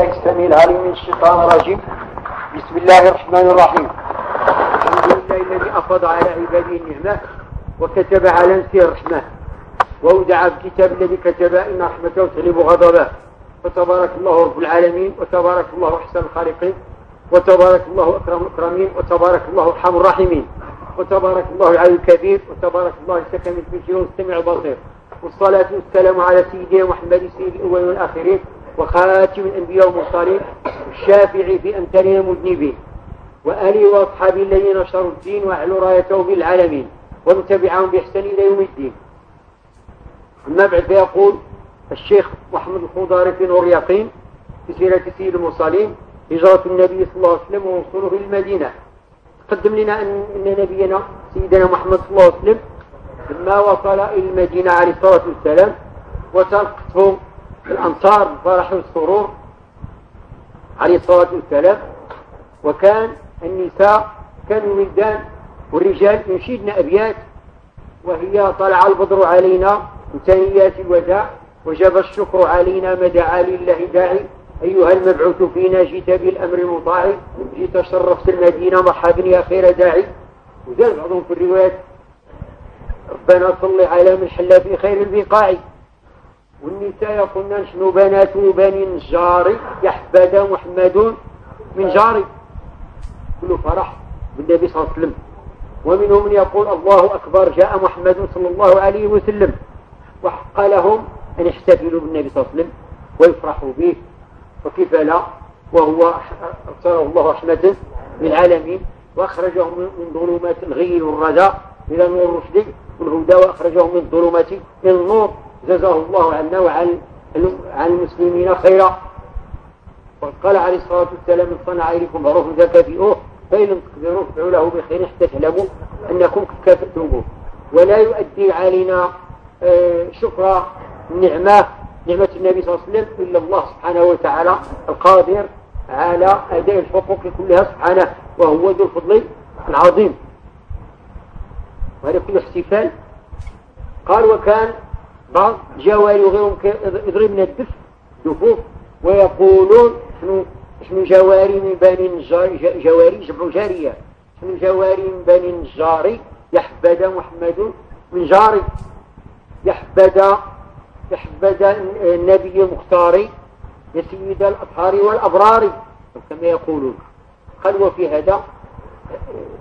بالله السميع العليم من الشيطان الرجيم. بسم الله الرحمن الرحيم. الحمد لله الذي أفض على عباده النعمة وكتب على نفسه الرحمة وودع الكتاب الذي كتب إن رحمته تغلب غضبه. فتبارك الله رب العالمين وتبارك الله أحسن الخالقين وتبارك الله أكرم الأكرمين وتبارك الله أرحم الراحمين وتبارك الله العلي الكبير وتبارك الله السكن الفكر والسمع البصير. والصلاة والسلام على سيدنا محمد سيد الأولين والآخرين. وخاتم الأنبياء والمرسلين الشافع في أمثالنا المذنبين وآله وأصحابه الذين نشروا الدين وأعلوا رايته بالعالمين ومن تبعهم بإحسان إلى يوم الدين. أما بعد فيقول الشيخ محمد الخضاري في نور يقين في سيرة سيد المرسلين هجرة النبي صلى الله عليه وسلم ووصوله المدينة. قدم لنا أن نبينا سيدنا محمد صلى الله عليه وسلم لما وصل إلى المدينة عليه الصلاة والسلام وتلقته الأنصار بالفرح والسرور عليه الصلاة والسلام. وكان النساء كانوا ولدان والرجال ينشدن أبيات وهي طلع البدر علينا من الوداع وجب الشكر علينا ما دعا لله داعي. أيها المبعوث فينا جئت بالأمر المطاع جئت شرفت المدينة مرحبا يا خير داعي. وزاد بعضهم في الروايات ربنا صل على من حل في خير البقاع. والنساء يقولن شنو بنات بني النجار يحبذ محمد من جاري. كل فرح بالنبي صلى الله عليه وسلم. ومنهم من يقول الله أكبر جاء محمد صلى الله عليه وسلم. وحق لهم أن يحتفلوا بالنبي صلى الله عليه وسلم ويفرحوا به. وكيف لا؟ وهو أرسله الله رحمة للعالمين. وأخرجهم من ظلمات الغي والردى إلى نور الرشد. والهدى وأخرجهم من ظلمات إلى النور. جزاه الله عنا وعن عن المسلمين خيرا. وقال عليه الصلاة والسلام من صنع إليكم معروف فكافئوه فإن لم تقدروا فادعوا له بخير حتى تعلموا أنكم كافئتموه ولا يؤدي علينا آه، شكر النعمة نعمة النبي صلى الله عليه وسلم إلا الله سبحانه وتعالى القادر على أداء الحقوق كلها سبحانه وهو ذو الفضل العظيم. وهذا كله احتفال قال وكان بعض جواري وغيرهم يضربن الدف دفوف ويقولون شنو شنو جواري من بني النجار جواري جمع جارية. شنو جواري من بني النجار؟ يحبذ محمد من جاري يحبذ يحبذ النبي المختار يا سيد الأطهار والأبرار كما يقولون. قال وفي هذا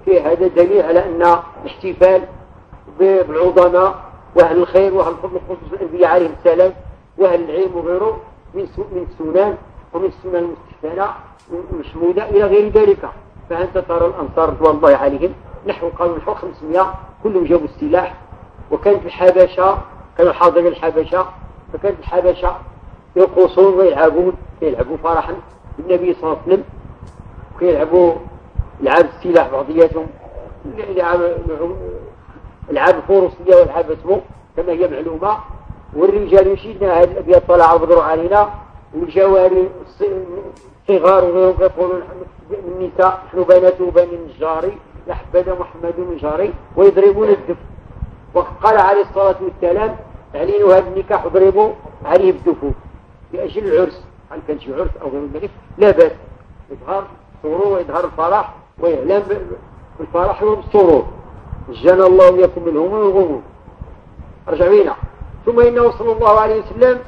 في هذا دليل على أن الاحتفال بالعظماء وأهل الخير وأهل الفضل خصوص الأنبياء عليهم السلام وأهل العلم وغيره من من السنان ومن السنن المستحسنة المشهودة إلى غير ذلك. فأنت ترى الأنصار رضوان الله عليهم. نحو قالوا نحو 500 كلهم جابوا السلاح. وكانت الحبشة كانوا حاضرين الحبشة فكانت الحبشة يرقصون ويلعبون يلعبوا فرحا بالنبي صلى الله عليه وسلم. ويلعبوا لعب السلاح بعضياتهم العاب الفروسية والعاب اسمه كما هي معلومة. والرجال يشيدنا هذه الأبيات طلع بدر علينا. والجواري صغار وغيرهم يقولون النساء نحن بنات بني النجاري يحبذ محمد النجاري ويضربون الدف. وقال عليه الصلاة والسلام اعلنوا هذا النكاح وضربوا عليه بالدفوف لأجل العرس. هل كان شي عرس أو غير ذلك؟ لا بأس. يظهر سرور ويظهر الفرح وإعلام بالفرح وبالسرور جنى الله يكون منهم الغموم. ارجع بينا ثم إنه صلى الله عليه وسلم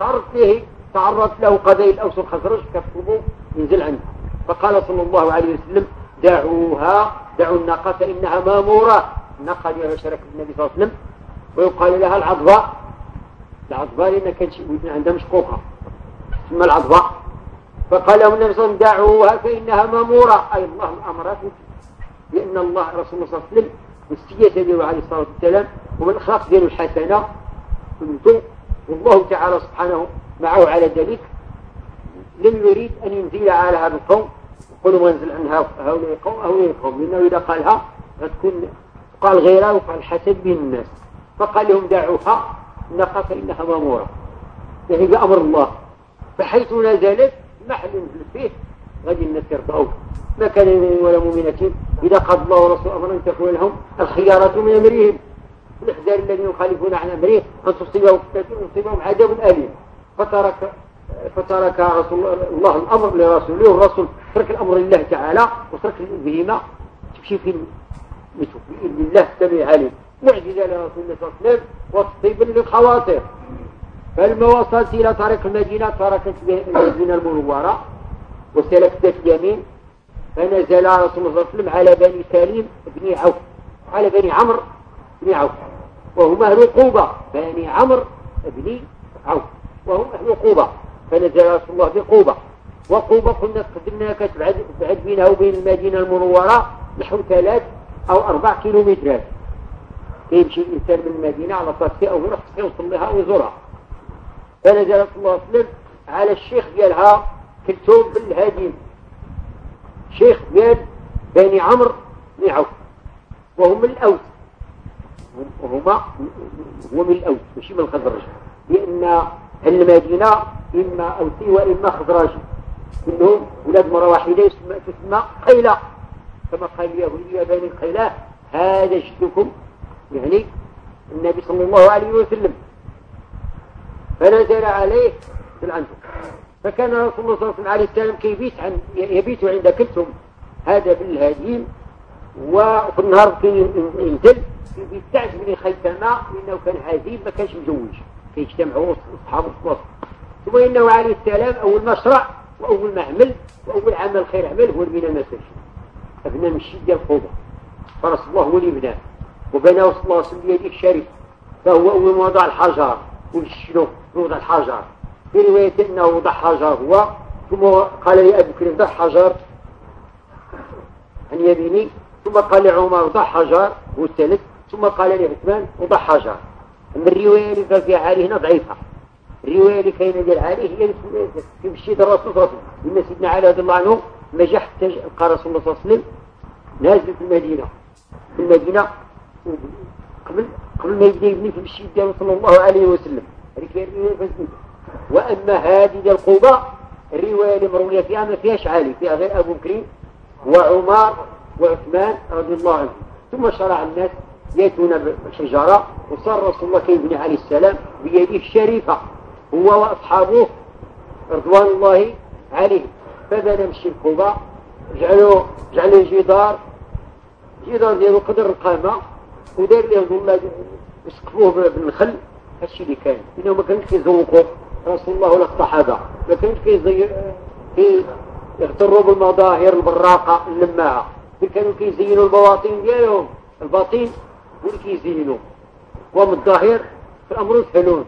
تعرض فيه تعرضت له قبائل الأوس والخزرج كفروا ينزل عنه فقال صلى الله عليه وسلم دعوها دعوا الناقة فإنها مامورة. الناقة اللي شرك النبي صلى الله عليه وسلم. ويقال لها العضباء العضباء لأن كان عندها مشقوقة. ثم العضباء فقال لهم النبي صلى الله عليه وسلم دعوها فإنها مامورة. أي الله أمرت لأن الله رسول الله صلى الله عليه وسلم والسياسة ديالو عليه الصلاة والسلام ومن الأخلاق ديالو الحسنة والله تعالى سبحانه معه على ذلك لم يريد أن ينزل على هذا القوم يقولوا ما نزل عن هؤلاء القوم هؤلاء القوم. لأنه إذا قالها غتكون قال غيرها وقال الحسد بين الناس. فقال لهم دعوها النقى فإنها مامورة. يعني بأمر الله. فحيث نزلت محل فيه غادي الناس يرضعوا ما كان من ولا مؤمنة إذا قضى الله ورسوله أمرا أن تكون لهم الخيارة من أمرهم. الإحذار الذين يخالفون عن أمره أن تصيبهم فتنة يصيبهم عذاب أليم. فترك فترك رسول الله الأمر لرسوله والرسول ترك الأمر لله تعالى وترك بهما تمشي في بإذن الله السميع عليم معجزة لرسول الله صلى الله عليه وسلم والطيب للخواطر. فلما وصلت إلى طريق المدينة تركت المدينة المنورة وسلكت اليمين فنزل رسول الله صلى الله عليه وسلم على بني سليم بن عوف. على بني عمرو بن عوف. وهم أهل قوبة. بني عمرو بن عوف. وهم أهل قوبة. فنزل رسول الله في قوبة وقوبة كنا قدمنا كتبعد بعد بينها وبين المدينة المنورة نحو ثلاث أو أربع كيلومترات. يمشي الإنسان من المدينة على طرفه أو يروح يوصل لها ويزورها فنزل رسول الله صلى الله عليه وسلم على الشيخ ديالها كلثوم بن الهادين شيخ ديال بني عمرو بن عوف. وهم من الأوس. وهما هو من الأوس ماشي من الخزرج. لأن المدينة إما أوسي وإما خزرجي كلهم ولاد مرة واحدة تسمى قيلة. كما قال اليهود يا بني قيلة هذا جدكم. يعني النبي صلى الله عليه وسلم فنزل عليه بالعنف فكان رسول الله صلى الله عليه وسلم كيبيت عن يبيت عند كلثم هذا بالهادين وفي النهار ينزل يبيت بن خيثمة لأنه كان عزيز ما كانش مزوج. كيجتمعوا أصحابه في مصر ثم إنه عليه السلام أول ما شرع وأول ما عمل وأول عمل خير عمل هو البناء المساجد أبنى من ديال القوبة فرسول الله هو اللي بناه. وبناه صلى الله عليه وسلم فهو أول ما وضع الحجر وشنو وضع الحجر. في رواية أنه وضع حجر. هو ثم قال لي أبو بكر وضع حجر. عن يميني ثم قال لعمر وضع حجر. هو الثالث. ثم قال لي عثمان وضع حجر. أما الرواية اللي قال فيها علي هنا ضعيفة. الرواية اللي كاينة ديال علي هي مسجد الرسول صلى الله عليه وسلم. لأن سيدنا علي رضي الله عنه ما جا حتى لقى رسول الله صلى الله عليه وسلم نازل في المدينة. في المدينة قبل قبل ما يبدا يبني في المسجد صلى الله عليه وسلم. هذيك وأما هذه ديال الرواية اللي مروية فيها ما فيهاش علي فيها غير أبو بكر وعمر وعثمان رضي الله عنهم. ثم شرع الناس يأتون بالشجرة وصار رسول الله كيبني عليه السلام بيده الشريفة هو وأصحابه رضوان الله عليه فبنى مشي قوبة جعلوا جعلوا جدار جدار ديالو قدر القامة ودار ليه ظلة يسقفوه بالنخل هادشي اللي كان. إنه ما كانش كيزوقوا. رسول الله ولا الصحابة ما كانش كي يغتروا بالمظاهر البراقة اللماعة كانوا كيزينوا البواطين ديالهم. الباطين اللي كيزينوا وهم الظاهر في الأمر يسهلون.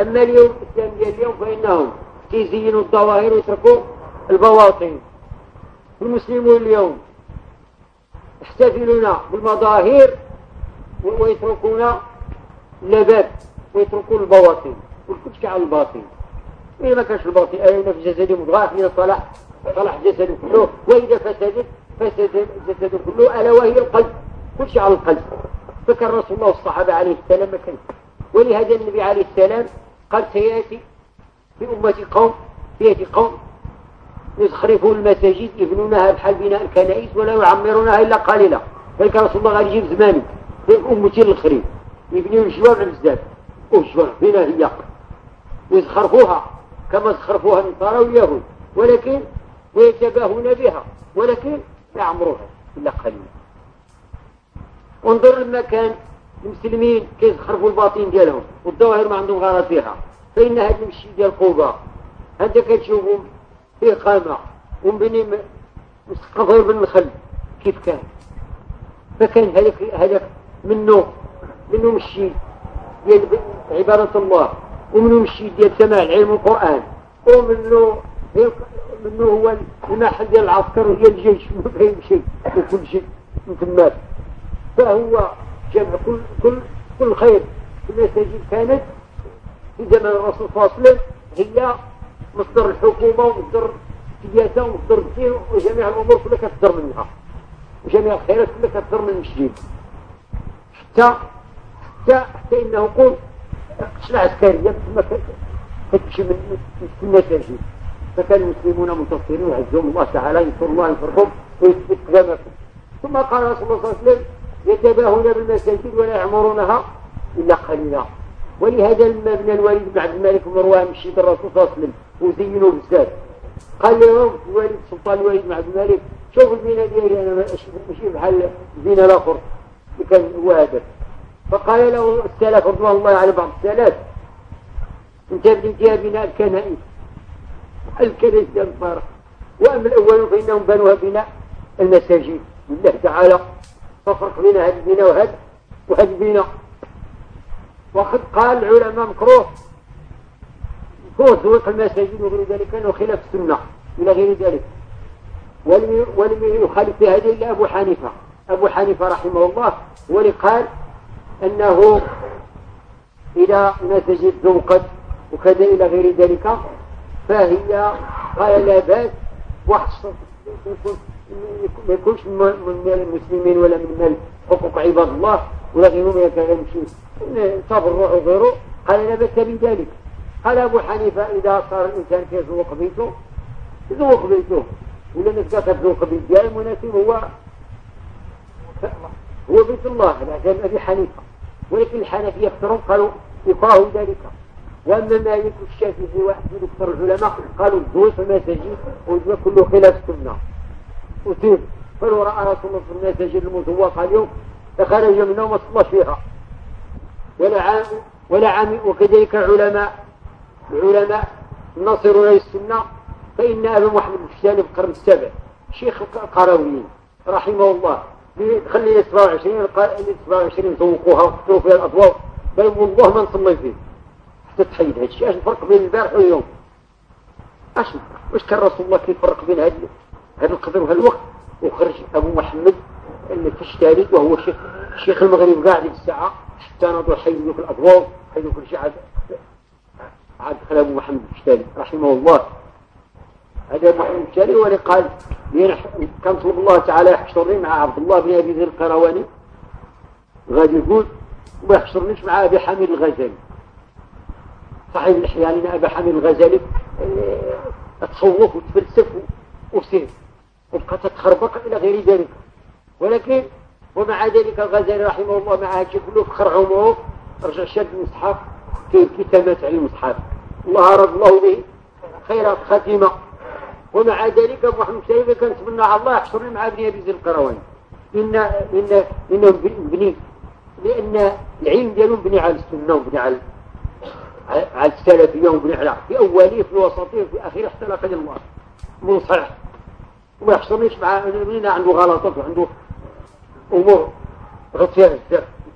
أما اليوم الإسلام ديال اليوم فإنهم كيزينوا الظواهر ويتركوا البواطن. المسلمون اليوم يحتفلون بالمظاهر ويتركون اللباب ويتركون البواطن. والكتك على الباطن. إذا ما كانش الباطن أين في جسده مضغاف إذا صلح صلح جسده كله. وإذا فسدت فسد جسده كله ألا وهي القلب. كل شيء على القلب. فكر رسول الله والصحابة عليه السلام ما ولهذا النبي عليه السلام قال سيأتي في أمة قوم سيأتي قوم يزخرفون المساجد يبنونها بحال بناء الكنائس ولا يعمرونها إلا قليلا. فكان رسول الله غادي يجيب زماني في أمتي الخريب يبنيوا الجوامع بزاف. والجوامع فينا هي ويزخرفوها كما زخرفوها النصارى واليهود. ولكن ويتباهون بها. ولكن لا يعمروها إلا قليلا. انظر المكان. المسلمين كيزخرفوا الباطين ديالهم والظواهر ما عندهم غرض فيها. فإن هذا المشي ديال قوبة هذا كتشوفهم فيه قامة ومبني مسقفين بالنخل كيف كان. فكان هذاك هذاك منه منه مشي. ديال عبادة الله. ومنه مشي ديال سماع العلم والقرآن ومنه منه هو المحل ديال العسكر وديال الجيش ما فهم شيء وكل شيء مثل فهو جمع كل كل كل خير. المساجد كانت في زمن الرسول صلى الله عليه وسلم هي مصدر الحكومة ومصدر السياسة ومصدر الدين وجميع الأمور كلها كتصدر منها. وجميع الخيرات كلها كتصدر من المسجد. حتى حتى حتى إنه قول قتل عسكرية ثم كتمشي من المساجد فكان المسلمون منتصرين ويعزهم الله تعالى ينصر الله ينصرهم ويثبت قدامكم. ثم قال رسول الله صلى الله عليه وسلم يتباهون بالمساجد ولا يعمرونها إلا قليلا. ولهذا لما بنى الوليد بن عبد الملك ومروان مشي الرسول صلى الله عليه وسلم وزينوا بزاف. قال لهم الوليد سلطان الوليد بن عبد الملك شوف البناء ديالي أنا ماشي بحال البناء الآخر اللي كان هو هذا. فقال له السلف رضوان الله على بعض السلف انت بنيتها بناء الكنائس الكنائس ديال الفارق وأما الأول فإنهم بنوها بناء المساجد. لله تعالى ففرق بين هذا البناء وهذا وهذا البناء. وقد قال العلماء مكروه. مكروه زويق المساجد وغير ذلك انه خلاف السنة إلى غير ذلك. ولم ولم يخالف في هذه إلا أبو حنيفة. أبو حنيفة رحمه الله هو اللي قال أنه إذا مسجد ذوقت وكذا إلى غير ذلك فهي قال لا بأس. واحد ما يكونش من المسلمين ولا من حقوق عباد الله ولا غيرهم يمشي تبرع وغيره قال لا بأس بذلك قال أبو حنيفة إذا صار الإنسان كيزوق بيته يزوق بيته ولا الناس قالت تزوق بيت ديال المناسب هو هو بيت الله العجل أبي حنيفة. ولكن الحنفية أكثرهم قالوا يقاه ذلك. وأما مالك والشافعي واحد من أكثر العلماء قالوا الزوج في المساجد وجوا كله خلاف السنة. وتيب فلو راى رسول الله في المساجد المزوقه اليوم فخرج منها وما صلاش فيها. ولا عام ولا عام وكذلك العلماء العلماء الناصرون للسنة فإن أبا محمد الشامي في القرن السابع شيخ القرويين رحمه الله. خلي 27 قال 27 ذوقوها وقتلوا فيها الأضواء. بل والله ما نصلي فيه. حتى تحيد هذا الشيء. اش الفرق بين البارح واليوم؟ اش واش كان رسول الله كيف فرق بين هذا هذا القدر وهذا الوقت؟ وخرج أبو محمد الفشتالي وهو شيخ شيخ المغرب قاعد الساعة. حتى نضوا حيدوا في الأضواء. حيدوا كل شيء عاد عاد دخل أبو محمد الفشتالي رحمه الله. هذا محمد الفشتالي هو اللي قال كان طلب الله تعالى يحشرني مع عبد الله بن أبي ذر القرواني. غادي يقول وما يحشرنيش مع أبي حامد الغزالي. صاحب الإحياء لنا أبا حامد الغزالي آه، تصوف وتفلسف وسير وبقى تتخربق إلى غير ذلك. ولكن ومع ذلك الغزالي رحمه الله مع هذا كله فخر عمره رجع شد المصحف كيف كتابات على المصحف. الله رد الله به خير خاتمة. ومع ذلك أبو محمد الشريف كان يتمنى على الله يحشرني مع ابن أبي زيد القرواني إن إن إنهم بني لأن العلم ديالهم بني على السنة وبني على على السلفية وبني على في أوليه في الوسطية في أخير حتى لقد الله منصح وما يحصلنيش مع من عنده غلطات وعنده أمور. غطيان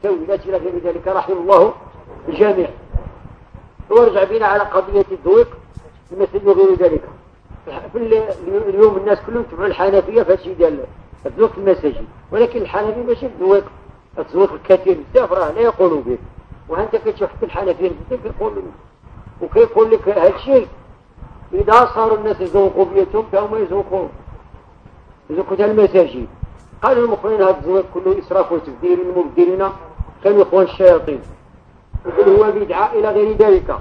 بزاف إلى غير ذلك. رحم الله الجميع ورجع بنا على قضية الذوق المسجد وغير ذلك. في اليوم الناس كلهم تبعوا الحنفية في هادشي ديال الذوق المساجد. ولكن الحنفي ماشي الذوق الذوق الكثير بزاف راه لا يقولوا به. وانت كتشوف حتى الحنفية بزاف يقولوا وكيقول لك هذا الشيء. إذا صاروا الناس يذوقوا بيتهم فهم يذوقون يذوقوا المساجد. قالوا المخرين هذا الزواج كله إسراف وتبديل المبدلين كانوا إخوان الشياطين. هو بدعة إلى غير ذلك.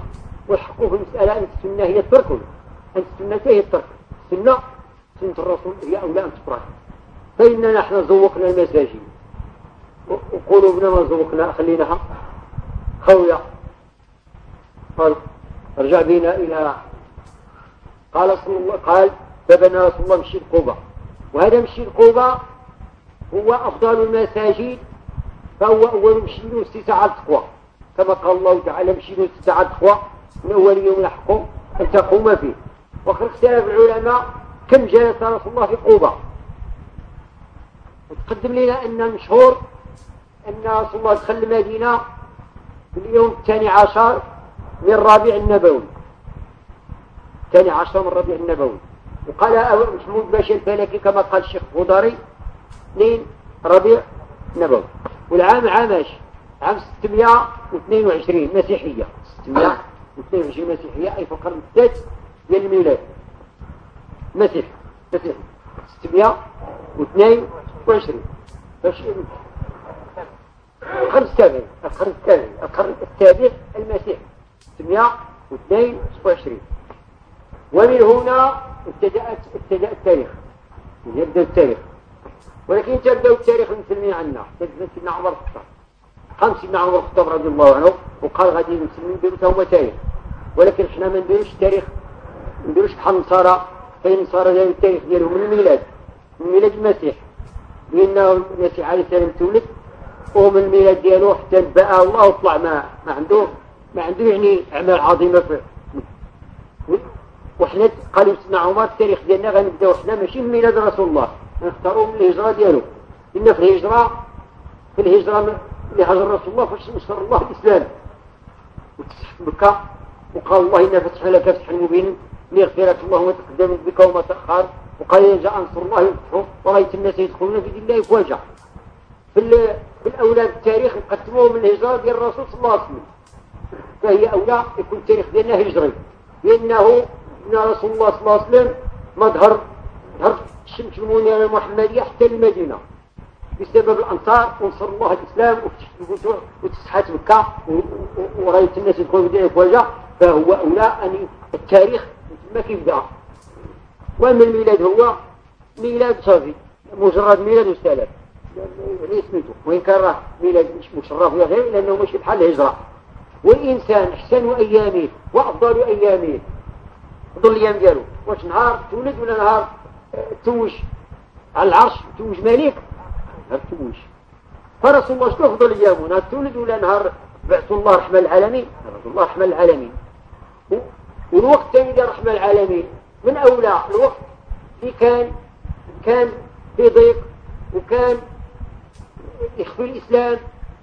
والحق في المسألة أن السنة هي الترك. السنة هي الترك السنة سنة الرسول هي أولى أن تفرح. فإننا نحن زوقنا المساجد. وقلوبنا ما زوقنا خليناها خوية قال رجع بنا إلى قال صلى الله قال فبنى رسول الله مشي قوبة وهذا مشي قوبة هو أفضل المساجد فهو أول مشيد واستساعة التقوى كما قال الله تعالى مشيد واستساعة التقوى من أول يوم يحكم أن تقوم فيه. وقد اختلف العلماء كم جلس رسول الله في قوبة. وتقدم لنا أن المشهور أن رسول الله دخل المدينة في اليوم الثاني عشر من الربيع النبوي. الثاني عشر من الربيع النبوي. وقال محمود باشا الفلكي كما قال الشيخ بوداري اثنين ربيع نبوي والعام عام عام 622 مسيحية. 622 مسيحية أي في القرن السادس ديال الميلاد. مسيح. مسيحي 622 القرن السابع القرن السابع القرن السابع المسيحي 622 ومن هنا ابتدأت ابتدأ التاريخ. يبدأ التاريخ. ولكن تبدأ التاريخ المسلمين عنا. تبدأ سيدنا عمر الخطاب قام سيدنا عمر الخطاب رضي الله عنه وقال غادي المسلمين يديروا تاريخ. ولكن إحنا ما نديروش التاريخ ما نديروش بحال النصارى فين النصارى التاريخ ديالهم من الميلاد من ميلاد المسيح لأن المسيح عليه السلام تولد ومن الميلاد ديالو حتى بقى الله وطلع ما ما عنده ما عنده يعني أعمال عظيمة في وحنا قالوا سيدنا عمر التاريخ ديالنا غنبداو حنا ماشي من ميلاد رسول الله نختاروا من الهجرة ديالو إن في الهجرة في الهجرة اللي هجر رسول الله فاش نشر الله الإسلام وتفتح مكة وقال الله إنا فتح لك فتحا مبينا لك الله ما تقدم بك وما تأخر. وقال جاء أنصر الله يفتحه ورأيت الناس يدخلون في دين الله أفواجا في, في الأولاد التاريخ نقدموه من الهجرة ديال الرسول صلى الله عليه وسلم. فهي أولى يكون التاريخ ديالنا هجري. لأنه إن رسول الله صلى الله عليه وسلم مظهر ظهر الشمس المنيرة المحمدية حتى المدينة. بسبب الأنصار ونصر الله الإسلام وتسحات مكة. ورأيت الناس يدخلوا في أفواجا فهو أولى أن التاريخ ما كيبدأ. وأما الميلاد هو ميلاد صافي مجرد ميلاد وسالات يعني اسمته وإن كان راه ميلاد مش مشرف ولا غير لأنه ماشي بحال الهجرة. والإنسان أحسن أيامه وأفضل أيامه. ظل الأيام ديالو. واش نهار تولد ولا نهار توج؟ على العرش توج ملك نهار توج. فرسول الله شنو أفضل أيامه؟ نهار تولد ولا نهار بعث الله رحمة العالمين الله رحمة العالمين والوقت ديال رحمة العالمين. من أولى الوقت اللي كان كان في ضيق وكان يخفي الإسلام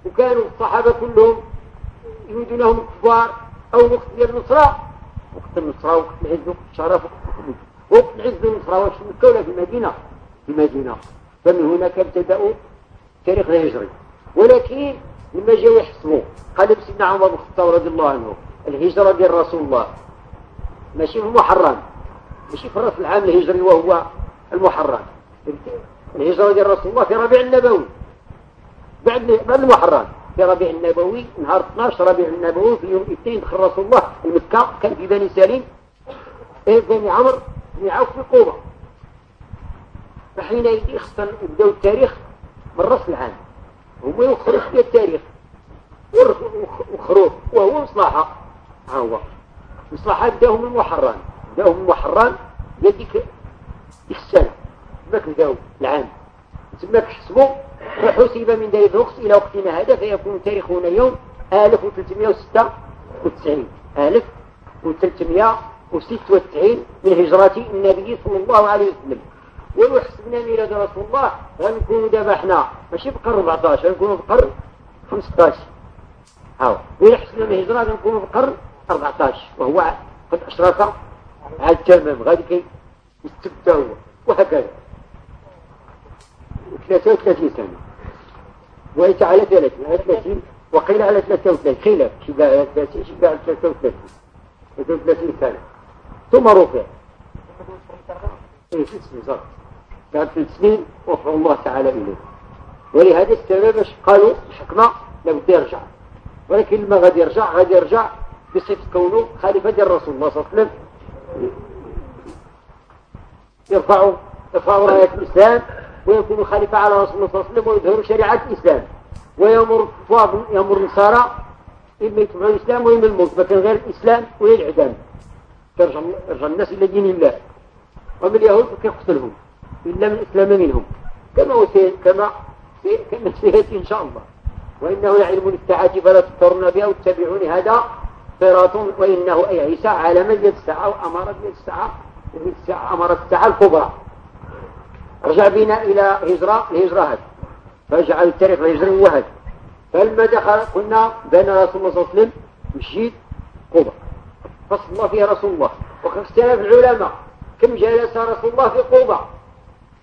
وكانوا الصحابة كلهم يريدونهم الكفار أو وقت ديال النصرة. وقت النصرة وقت العز وقت الشرف وقت وقت العز والنصرة واش مكة ولا في المدينة؟ في المدينة. فمن هناك ابتدأوا تاريخ الهجري. ولكن لما جاوا يحسبوا قال سيدنا عمر بن الخطاب رضي الله عنه الهجرة ديال رسول الله. ماشي في المحرم ماشي في الراس العام الهجري وهو المحرم. الهجرة ديال رسول الله في ربيع النبوي. بعد بعد المحرم. في ربيع النبوي نهار 12 ربيع النبوي في يوم الاثنين دخل رسول الله لمكة كان في بني سالم إيه بني عمرو بن عوف في قوبة فحينئذ خصنا نبدأو التاريخ من راس العام. هما يخرج في التاريخ. وخروج وهو مصلحة. ها هو. مصلحة محران بداهم من محران يديك السنة. ماك بداو العام. تماك حسبوا فحسب من ذلك الوقت إلى وقتنا هذا فيكون تاريخنا اليوم 1396 1396 من هجرة النبي صلى الله عليه وسلم. ولو حسبنا ميلاد رسول الله غنكونوا دابا حنا. ماشي في القرن 14 غنكونوا في القرن 15 هاو. وإلا حسبنا الهجرة غنكونوا في القرن 14 وهو قد أشرف على التمام غادي كي يستبدأ هو وهكذا 33 سنة. وليس على 30 على 30 وقيل على 33 خلاف شباع على 30 شباع على 33 33 سنة. ثم رفع. إيه ست سنين بعد ثلاث سنين وفر الله تعالى إليه. ولهذا السبب قالوا؟ الحكمة لابد يرجع. ولكن لما غادي يرجع؟ غادي يرجع بصفة كونه خليفة الرسول الله صلى الله عليه وسلم. يرفع يرفع رأية الإسلام ويكون خليفة على رسول الله صلى الله عليه وسلم ويظهر شريعة الإسلام. ويأمر يأمر النصارى إما يتبعوا الإسلام وإما الموت لكن غير الإسلام وهي الإعدام. يرجع الناس إلى دين الله. ومن اليهود فكيقتلهم إلا من إسلام منهم. كما كما كما سيأتي إن شاء الله. وإنه يعلم الساعة فلا تضطرون بها واتبعوني هذا صراط وإنه أي عيسى على من الساعة وأمارة الساعة الساعة أمارة الساعة الكبرى. رجع بنا إلى هجرة الهجرة هذه. فجعل التاريخ الهجري وهد فلما دخل قلنا بين رسول الله صلى الله عليه وسلم مسجد قبى فصل الله فيها رسول الله. وقد اختلف العلماء. كم جلس رسول الله في قبى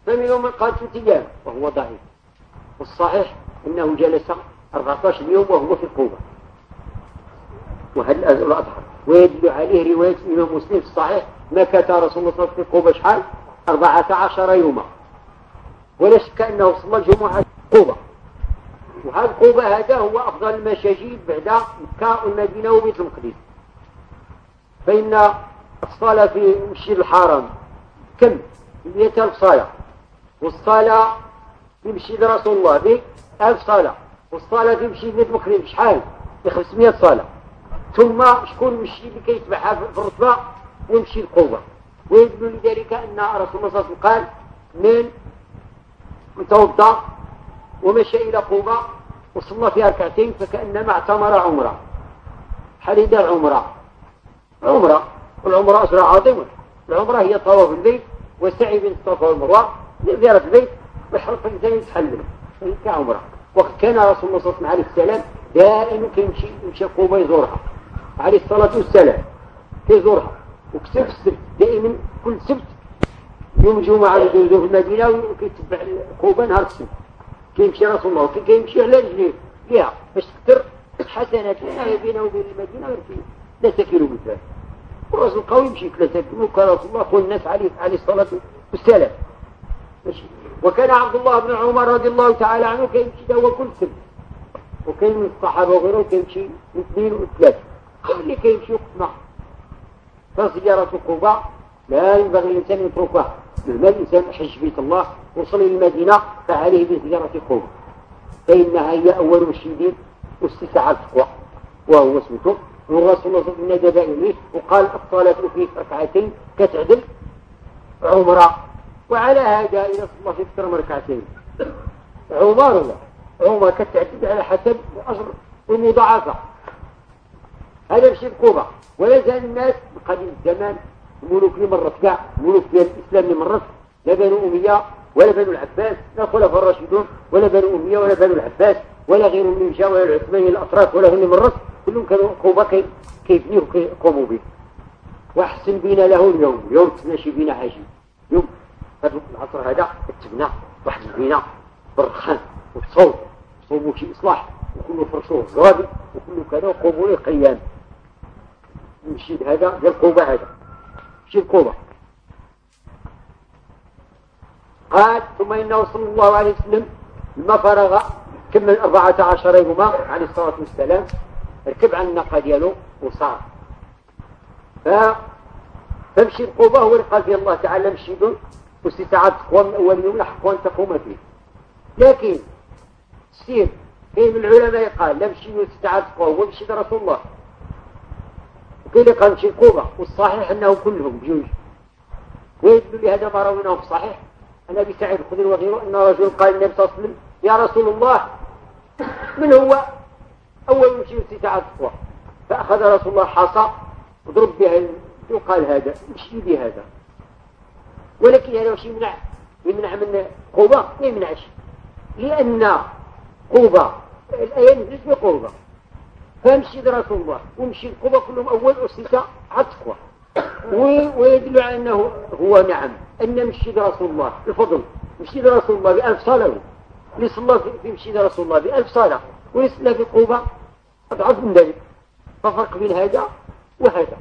فمنهم من قال ست أيام وهو ضعيف. والصحيح أنه جلس 14 يوم وهو في القوبة وهذا الأظهر ويدل عليه رواية الإمام مسلم في الصحيح مكث رسول الله صلى الله عليه وسلم في القوبة شحال 14 يوما. ولا شك أنه صلى الجمعة في قوبة وهذا القوبة هذا هو أفضل المشاجيل بعد مكة والمدينة وبيت المقدس. فإن الصلاة في المسجد الحرام كم؟ 100000 صلاة. والصلاة في مسجد رسول الله ب 1000 صلاة. والصلاة في بكري بشحال؟ ب 500 صلاة. ثم شكون مشي اللي كيتبعها في الرتبة ويمشي القوة. ويدل لذلك أن رسول الله صلى الله عليه وسلم قال من متوضأ ومشى إلى قوبة وصلى فيها ركعتين فكأنما اعتمر عمرة. حال دار عمرة؟ عمرة. والعمرة أسرع عظيمة العمرة هي طواف البيت والسعي بين الصفا والمروة زيارة البيت والحلق الإنسان يتحلل. كعمرة. وقد كان رسول الله صلى الله عليه وسلم دائما كيمشي يمشي قوبة يزورها. عليه الصلاة والسلام كيزورها وكسب السبت. دائما كل سبت يوم الجمعة يدوزو في المدينة وكيتبع قوبة نهار السبت. كيمشي رسول الله كيمشي على رجليه. ليها باش تكثر حسنات لنا بينه وبين المدينة غير في ثلاثة كيلو متر والرسول قوي يمشي ثلاثة كيلو قال رسول الله قول الناس عليه عليه الصلاة والسلام. ماشي. وكان عبد الله بن عمر رضي الله تعالى عنه كيمشي هو كل سبت. وكاين من الصحابة وغيره كيمشي اثنين وثلاثة. اللي كيمشي وقت ما فزيارة قباء لا ينبغي الإنسان يتركها. مهما الإنسان حج بيت الله وصل إلى المدينة فعليه بزيارة قباء. فإنها هي أول الشديد واستساع التقوى. وهو اسمته والرسول صلى الله عليه وسلم ندب إليه وقال الصلاة في ركعتين كتعدل عمرة. وعلى هذا إذا صلى في أكثر ركعتين. عمر ولا عمر كتعدل على حسب الأجر المضاعفة. هذا بشيء قوبة ولا زال الناس قديم الزمان الملوك اللي مرت كاع الملوك ديال الإسلام اللي مرت لا بنو أمية ولا بنو العباس لا الخلفاء الراشدون ولا بنو أمية ولا بنو العباس ولا غيرهم من جاء ولا العثماني الأطراف ولا هم اللي مرت كلهم كانوا قوبة كيبنيوا وكيقوموا به. وأحسن بنا له اليوم. اليوم تناشي بنا عجيب يوم هذا العصر هذا تبنى واحد البناء بالرخان والصوت صوبوا شي إصلاح وكله فرشوه غادي وكله كذا وقوموا له قيام. نمشي هذا ديال القوبة هذا. مشي القوبة قال ثم إنه صلى الله عليه وسلم لما فرغ كمل أربعة عشر يوما عليه الصلاة والسلام ركب على الناقة ديالو وصار. ف فمشي القوبة هو اللي قال فيه الله تعالى مشي دون واستطاعت تقوى من أول يوم لحق أن تقوم فيه. لكن سير كاين من العلماء قال لا مشي واستطاعت تقوى هو مشي رسول الله. وكاين اللي قال مشي القوبة والصحيح أنهم كلهم بجوج ويدل لهذا ما رويناه في الصحيح أن أبي سعيد الخدري وغيره أن رجل قال النبي صلى الله عليه وسلم يا رسول الله من هو؟ أول من شيء استطاع التقوى فأخذ رسول الله حصى وضرب بها وقال هذا مشي بهذا ولكن هذا وش يمنع يمنع من قوبة ما يمنعش. لأن قوبة الآية نزلت بقوبة فمشي رسول الله. ومشي القوبة كلهم أول أسسة على التقوى ويدل على أنه هو نعم. أن مشي رسول الله. الفضل مشي رسول الله بألف صلاة صلى في مشي رسول الله بألف صلاة ويصلى في قوبة أضعف من ذلك. ففرق بين هذا وهذا.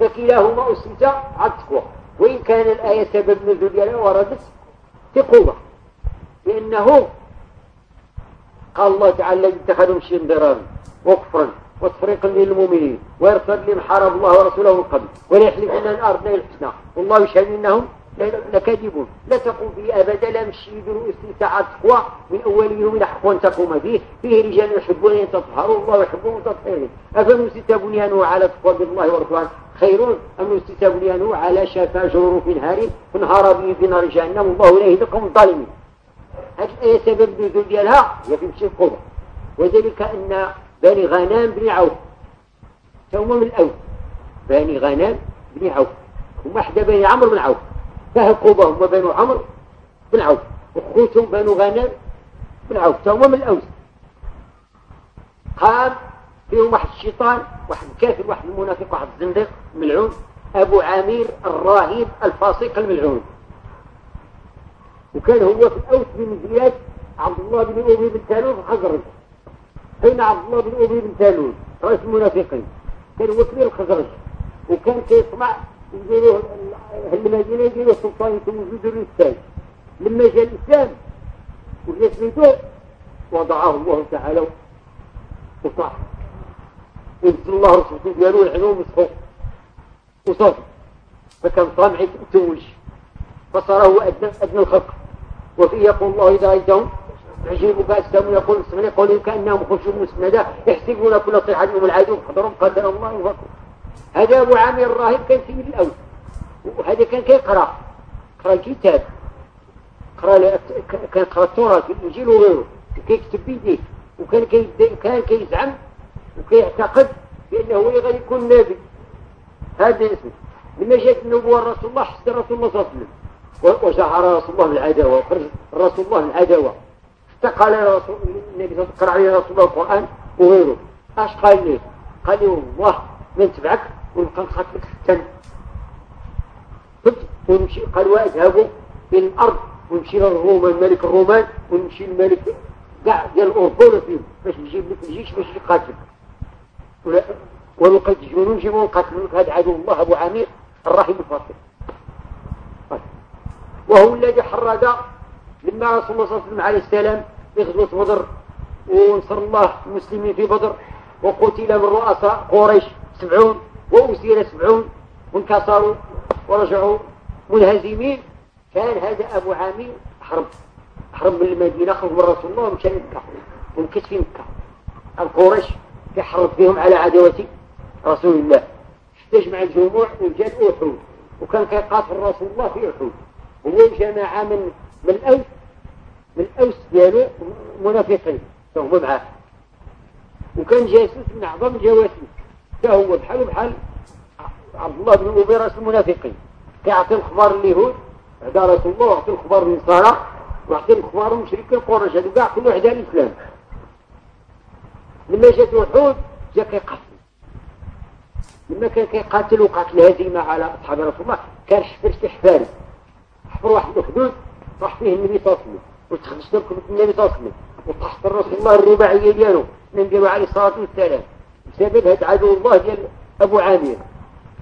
فكلاهما أسس على التقوى وإن كان الآية سبب نزول ديالها وردت في قوة لأنه قال الله تعالى اتخذوا مشي ضرارا وكفرا وتفريقا للمؤمنين ويرسل لمن حارب الله ورسوله من قبل ولا يحلفون أن أردنا الحسنى والله يشهد إنهم لكاذبون لا تقوم به أبدا لا مشي دروس ساعات تقوى من أول يوم حق أن تقوم به. فيه رجال يحبون أن تطهروا الله يحبون تطهيرهم أفمن بنيانه على تقوى بالله ورضوان خير. أم يستتى بنيانه على شفا جرور في نهار فانهار به في نار جهنم. الله لا يهدي القوم الظالمين. هذه الآية سبب نزول ديالها. هي في مشي القوة. وذلك أن بني غنام بن عوف. هم من الأول بني غنام بن عوف. هم أحدى بني عمرو بن عوف. فهل قوبة هم بنو عمرو بن عوف. وخوتهم بنو غنام بن عوف. فهم من الأوس. قام فيهم واحد الشيطان واحد الكافر واحد المنافق واحد الزنديق ملعون. أبو عامر الراهب الفاسق الملعون. وكان هو في الأوس من زياد عبد الله بن أبي بن تالون الخزرج. بين عبد الله بن أبي بن تالون رئيس المنافقين. كان هو كبير الخزرج وكان كيطمع يديروا المدينة يديروا سلطان يسموه الإسلام لما جاء الإسلام وجاء سميته وضعه الله تعالى وصح ونزل الله رسولته ديالو العلوم مسخوق وصافي. فكان طامع يتوج فصار هو أدنى, أدنى الخلق. وفي يقول الله إذا رأيتهم يعجب بأسهم يقول مسلمين يقولون كأنهم خشوع مسندة يحسبون كل صيحة من العدو قدرهم قدر الله وفقهم هذا أبو عامر الراهب كان في من الأول. وهذا كان كيقرأ قرأ الكتاب قرأ كان قرأ التوراة الإنجيل وغيره كيكتب بيديه وكان كي كان كيزعم وكيعتقد بأنه هو غادي يكون نبي. هذا اسمه. لما جاءت النبوة رسول الله حسن رسول الله صلى الله عليه وسلم وشعر رسول الله العداوة وخرج رسول الله العداوة. حتى قال رسول النبي الله عليه رسول الله القرآن وغيره. أش قال لي؟ قال لي والله ما نتبعك ونبقى نخاطبك حتى ونمشي قال واذهبوا إلى الأرض ونمشي للرومان ملك الرومان ونمشي للملك كاع ديال الاردن فيهم باش نجيب لك الجيش باش يقاتل ونقد جنون نجيبو ونقاتلوا لك هذا عدو الله أبو عامر الرحيم الفاصل. وهو الذي حرد لما رسول الله صلى الله عليه وسلم في غزوة بدر ونصر الله المسلمين في بدر وقتل من رؤساء قريش سبعون وأسير سبعون وانكسروا ورجعوا منهزمين. كان هذا أبو عامر حرب حرب من المدينة خرج من رسول الله ومشى مكة ومكث في مكة. القريش يحرب فيهم على عداوة رسول الله. استجمع الجموع وجاء أحد وكان كيقاتل رسول الله في أحد هو جماعة من من الأوس من الأوس ديالو منافقين. فهو معاه. وكان جاسوس من أعظم الجواسيس فهو بحال بحال عبد الله بن أبي رأس المنافقين. كيعطي الخبار اليهود هذا رسول الله ويعطي الخبار النصارى ويعطي الخبار المشركين قريش هذو كاع كل واحد على الإسلام. لما جات وحود جا كيقاتل. لما كان كيقاتل وقاتل هزيمة على أصحاب رسول الله كان حفر استحفاري. حفر واحد الحدود راح فيه النبي صلى الله عليه وسلم. وتخرج لكم النبي صلى الله عليه وسلم. وتحت الرسول الله الرباعية ديالو. من عليه الصلاة والسلام بسبب هذا عدو الله ديال أبو عامر.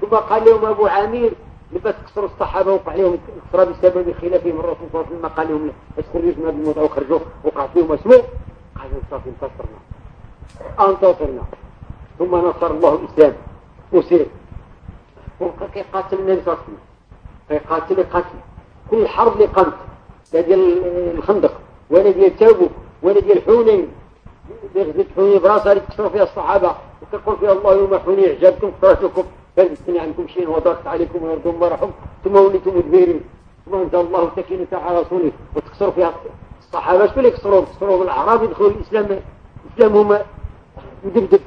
ثم قال لهم أبو عامر لبس كسروا الصحابة وقع لهم كسرى بسبب خلافهم الرسول صلى الله عليه وسلم. قال لهم اسخرجوا من هذا الموضوع وخرجوا وقع فيهم اسمه. قالوا صافي انتصرنا. انتصرنا. ثم نصر الله الإسلام. وسير. وبقى كيقاتل النبي صلى الله عليه وسلم. كيقاتل قتل. كل حرب اللي قامت لا ديال الخندق ولا ديال تابوك ولا ديال حنين. غزوة حنين براسها اللي تكسروا فيها الصحابة وتقول فيها الله يوم حنين عجبكم كثرتكم فلبستني عنكم شيء وضغط عليكم ويرضوا مرحم ثم وليتم مدبرين ثم أنزل الله سكينة على رسوله. وتكسروا فيها الصحابة. شو اللي يكسروا يكسروا بالأعراب يدخلوا الإسلام. الإسلام هم مدبدب.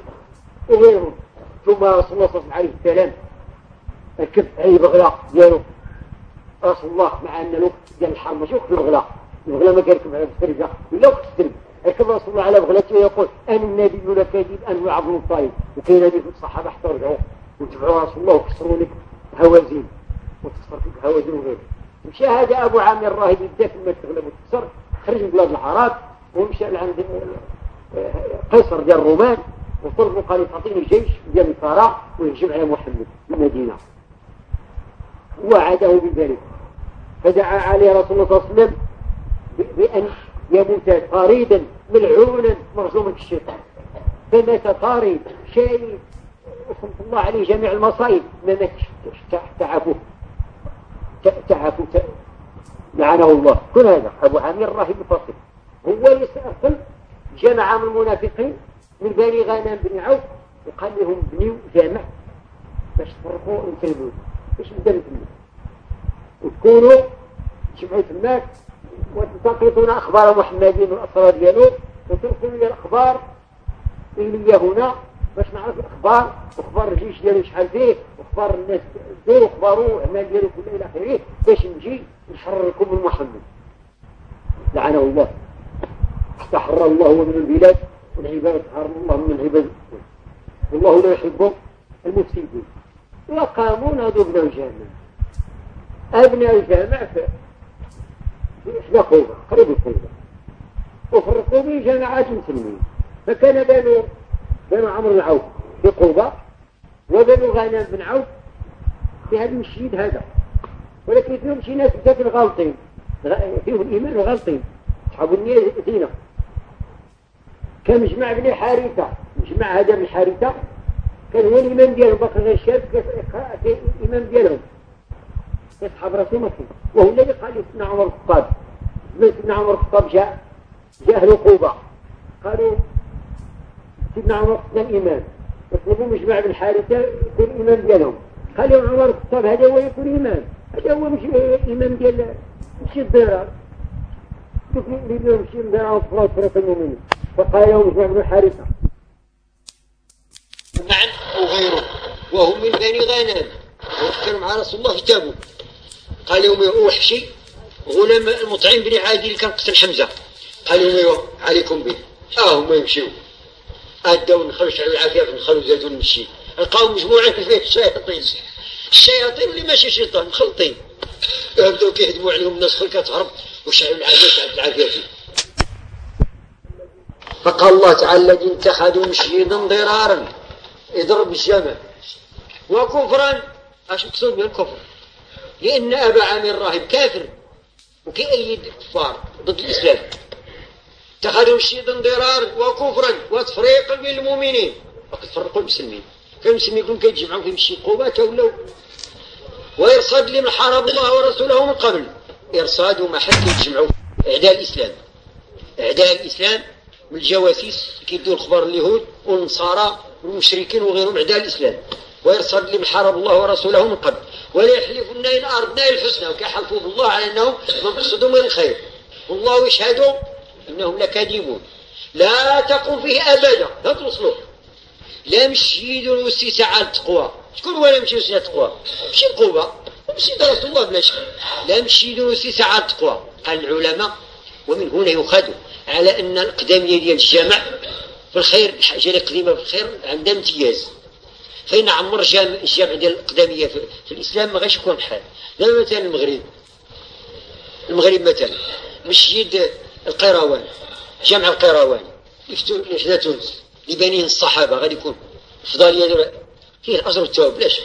وغيرهم. ثم رسول الله صلى الله عليه وسلم ركب أي بغلاء ديالو رسول الله مع أن الوقت ديال الحرب ماشي وقت البغلاء البغلاء ما كيركب على السرجة ولا وقت السرج ركب رسول الله على بغلته ويقول أنا النبي ولا كذب أنا عبد الطيب وكاين هذه الصحابة حتى رجعوا وتبعوا رسول الله وكسروا لك هوازين وتكسر فيك هوازين وغيره. مشى هذا أبو عامر الراهب يبدا كلمة تغلب وتكسر خرج من بلاد العرب ومشى لعند قيصر ديال الرومان وطلبوا قال يعطيني جيش ديال الفراء ويهجم على محمد المدينة. وعده بذلك. فدعا عليه رسول الله صلى الله عليه وسلم بأن يموت طاردا ملعونا مرزوما الشيطان. فمات طارد شيء رحمة الله عليه جميع المصائب ما ماتش. تعفوه تعفو لعنه الله. كل هذا. أبو عامر الراهب الفاصل هو يسأل جمع من المنافقين من بني غنم بن عوف وقال لهم بنيوا جامع. باش تفرقوا وتلبوا باش نبدأ نتموا وتكونوا تجمعوا تماك وتلتقطون أخبار محمدين والأسرار ديالو وترسلوا لي الأخبار اللي هنا باش نعرف الأخبار واخبار الجيش ديالو شحال فيه واخبار الناس ديالو واخبارو الاعمال ديالو كلها إلى آخره باش نجي نحرركم من محمد. لعنه الله. استحر الله من البلاد والعباد حرم الله من العباد. والله لا يحب المفسدين. وقامون هذو ابناء الجامع أبناء الجامع في قوبة قريب القوبة وفرقوا به جماعات مسلمين. فكان بنو بنو عمرو بن عوف في قوبة وبنو غانم بن عوف في هذا المسجد هذا. ولكن فيهم شي ناس مساكن غالطين فيهم الإيمان غالطين أصحاب النية دينا كان مجمع بن حارثة. مجمع هذا بن حارثة. كان هو الإمام ديالهم بقى غير الشاب كان الإمام ديالهم. يصحب رسول وهو الذي قال سيدنا عمر الخطاب. سيدنا عمر الخطاب جاء جاء قوبة. قالوا سيدنا عمر كان إمام يطلبوا مجمع بن حارثة يكون إمام ديالهم. قال لهم عمر الخطاب هذا هو يكون إمام هذا هو مش إمام ديال مش الضرار كيف يريدوا يمشي من فرات فرات المؤمنين؟ فقال لهم مجمع بن حارثة معا وغيره. وهم من بني غنم وكانوا مع رسول الله في تابوت قال لهم وحشي غلام المطعم بن عادي اللي كان قتل حمزة. قال لهم عليكم به. آه هما يمشيو. أدوا نخلوا شعلوا العافية نخلوا زادوا نمشي. لقاو مجموعة فيه الشياطين. الشياطين اللي ماشي شيطان مخلطين. بداو كيهدموا عليهم الناس خلق تهرب وشعلوا العافية شعلوا العافية. فيه فقال الله تعالى الذين اتخذوا مشيدا ضرارا. اضرب الجمل وكفرا اش مقصود بالكفر لأن أبا عامر راهب كافر. وكيأيد الكفار ضد الإسلام. اتخذوا مشيدا ضرارا وكفرا وتفريقا بين المؤمنين وقد فرقوا المسلمين. كان المسلمين يكون كيتجمعوا في مشي قوبات ولاو وإرصاد لمن حارب الله ورسوله من قبل. إرصاد وما حد يتجمعوا إعداء الإسلام. إعداء الإسلام من الجواسيس كيدوا الخبر اليهود والنصارى والمشركين وغيرهم أعداء الإسلام. ويرصد لمن حارب الله ورسوله من قبل. ولا يحلفن إن أردنا الحسنى وكيحلفوا بالله على أنهم مقصدهم من الخير. والله يشهد إنهم لكاذبون. لا تقوم فيه أبدا. لا توصلوا لا مشيد وسيسة على التقوى. شكون هو لا مشي وسيسة التقوى؟ مشي القوة مشي رسول الله بلا شك. لا مشيد وسيسة على التقوى. قال العلماء ومن هنا يؤخذ على أن الأقدمية ديال الجامع في الخير الحاجة القديمة في الخير عندها امتياز. فإن عمر الجامع ديال الأقدمية في, الإسلام ما غاش يكون بحال دابا مثلا المغرب. المغرب مثلا. مسجد القيروان. جامع القيروان. لحدا تونس. لبنين الصحابة. غادي يكون أفضلية فيه الأجر والثواب لاش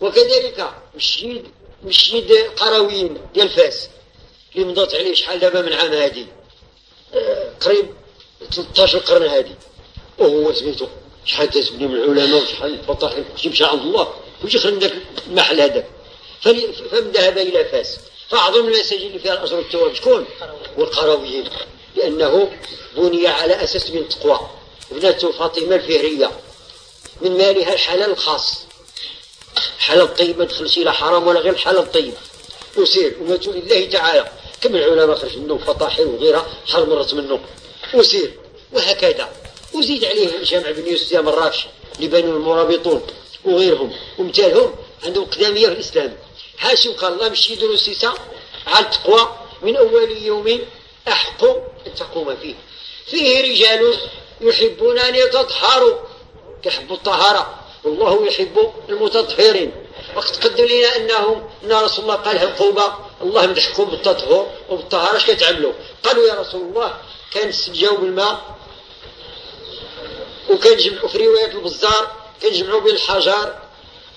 وكذلك مسجد مسجد قرويين ديال فاس اللي مضات عليه شحال دابا من عام هادي. آه قريب 13 قرن هادي. وهو سميتو شحال تسبني من العلماء وشحال الفطاحل تمشي عند الله. وش ذاك المحل هذاك فمن ذهب إلى فاس. فأعظم المساجد اللي فيها الأجر والثواب. شكون؟ والقرويين. لأنه بني على أساس من التقوى ابنته فاطمة الفهرية. من مالها الحلال الخاص. حلال طيب ما تدخلش إلى حرام ولا غير الحلال طيب وسير وماتوا لله تعالى. كم العلماء خرج منهم؟ فطاحل وغيرها. شحال مرت منه وسير وهكذا. وزيد عليه جامع بن يوسف الرافش اللي بنوا المرابطون وغيرهم. ومثالهم عندهم قدامية في الإسلام. هاشم قال الله مشي دروسيسا على التقوى من أول يوم أحق أن تقوم فيه. فيه رجال يحبون أن يتطهروا. كيحبوا الطهارة. والله يحب المتطهرين. وقد قدم لنا أنهم أن رسول الله قال القوبة الله مدحكم بالتطهر وبالطهارة اش كتعملوا قالوا يا رسول الله كان استنجاو بالماء وكنجمعوا في رواية البزار كنجمعوا بين الحجر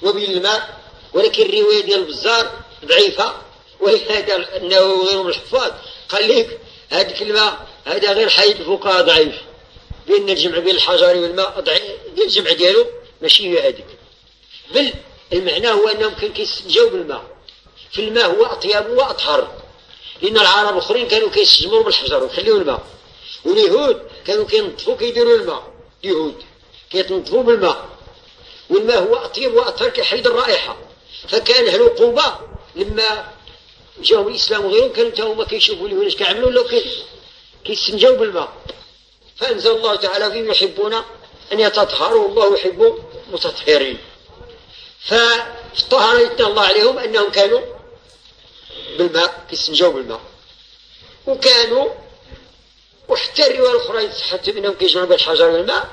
وبين الماء ولكن الرواية ديال البزار ضعيفة ولهذا النووي غير من الحفاظ قال لك هذه الماء هذا غير حيث الفقهاء ضعيف. بين الجمع بين الحجر والماء ضعيف ديال الجمع ديالو ماشي هي هذيك بل المعنى هو أنهم كان كيستنجاو بالماء. في الماء هو أطيب وأطهر. لأن العرب الاخرين كانوا كيستجمروا بالحجر ويخليوا الماء. واليهود كانوا كينظفوا كيديروا الماء. يهود كيتنظفوا بالماء والماء هو أطيب وأطهر كيحيد الرائحة. فكان أهل قوبة لما جاهم الإسلام وغيرهم كانوا هما كيشوفوا اليهود كيعملوا لو كيستنجوا بالماء. فأنزل الله تعالى فيهم يحبون أن يتطهروا والله يحب المتطهرين. ففي الطهارة يتنى الله عليهم أنهم كانوا بالماء كيستنجوا بالماء. وكانوا وحتى الرواية الأخرى صحت منهم كيجمعوا بالحجر والماء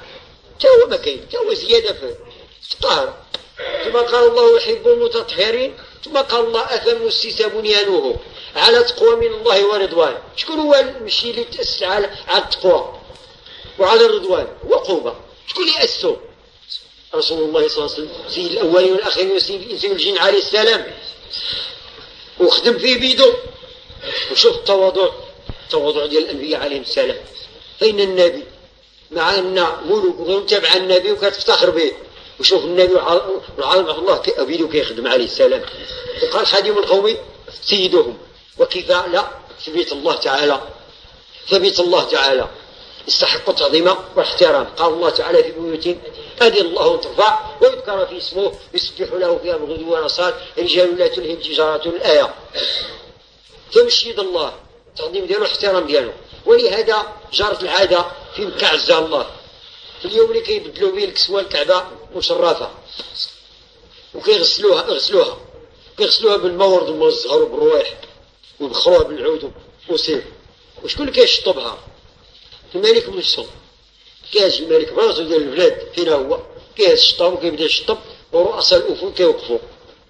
تا هو ما كاين تا هو زيادة في الطهارة ثم قال الله يحب المتطهرين. ثم قال الله أثم السيس بنيانه على تقوى من الله ورضوان. شكون هو المشي اللي تأسس على التقوى؟ وعلى الرضوان. وقوبة شكون اللي أسسه رسول الله صلى الله عليه وسلم. سيد الأولين والآخرين وسيد الإنس والجن عليه السلام. وخدم فيه بيدو وشوف التواضع. التواضع ديال الأنبياء عليهم السلام. فإن النبي مع ملوك وغيرهم تابع النبي وكتفتخر به. وشوف النبي والعالم الله كأبيده كيخدم عليه السلام. وقال خادم القوم سيدهم. وكيف؟ لا في بيت الله تعالى. فبيت الله تعالى. يستحق التعظيم والاحترام. قال الله تعالى في بيوت أذن الله ترفع ويذكر في اسمه يسبح له فيها بالغدو والأصال رجال لا تلهم تجارة الآية. فمشيد الله. التعظيم ديالو الاحترام ديالو. ولهذا جرت العادة في مكة عزها الله. في اليوم اللي كيبدلوا به الكسوة الكعبة مشرفة. وكيغسلوها يغسلوها كيغسلوها بالماء ورد المزهر وبالروايح ويبخروها بالعود وسير وشكون اللي كيشطبها؟ الملك نفسه كاز الملك راسو ديال البلاد. فين هو؟ كيهز الشطاب وكيبدا يشطب. ورؤساء الدول كيوقفوا.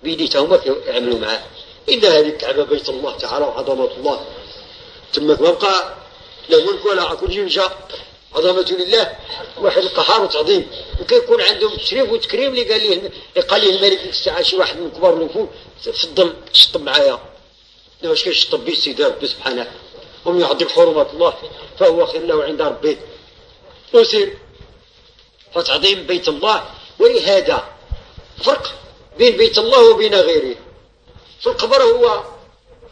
بيديتهم كيعملوا معاه. إن هذه الكعبة بيت الله تعالى وعظمة الله. تمك ما بقى لا ملك ولا عقل ينجا عظمة لله واحد القهار وتعظيم وكيكون عندهم تشريف وتكريم اللي قال ليه قال ليه الملك ديك الساعة شي واحد من كبار الوفود تفضل شطب معايا. واش كيشطب به سيدي ربي سبحانه؟ ومن يعظم حرمات الله فهو خير له عند ربه. وسير فتعظيم بيت الله. ولهذا فرق بين بيت الله وبين غيره. في القبر هو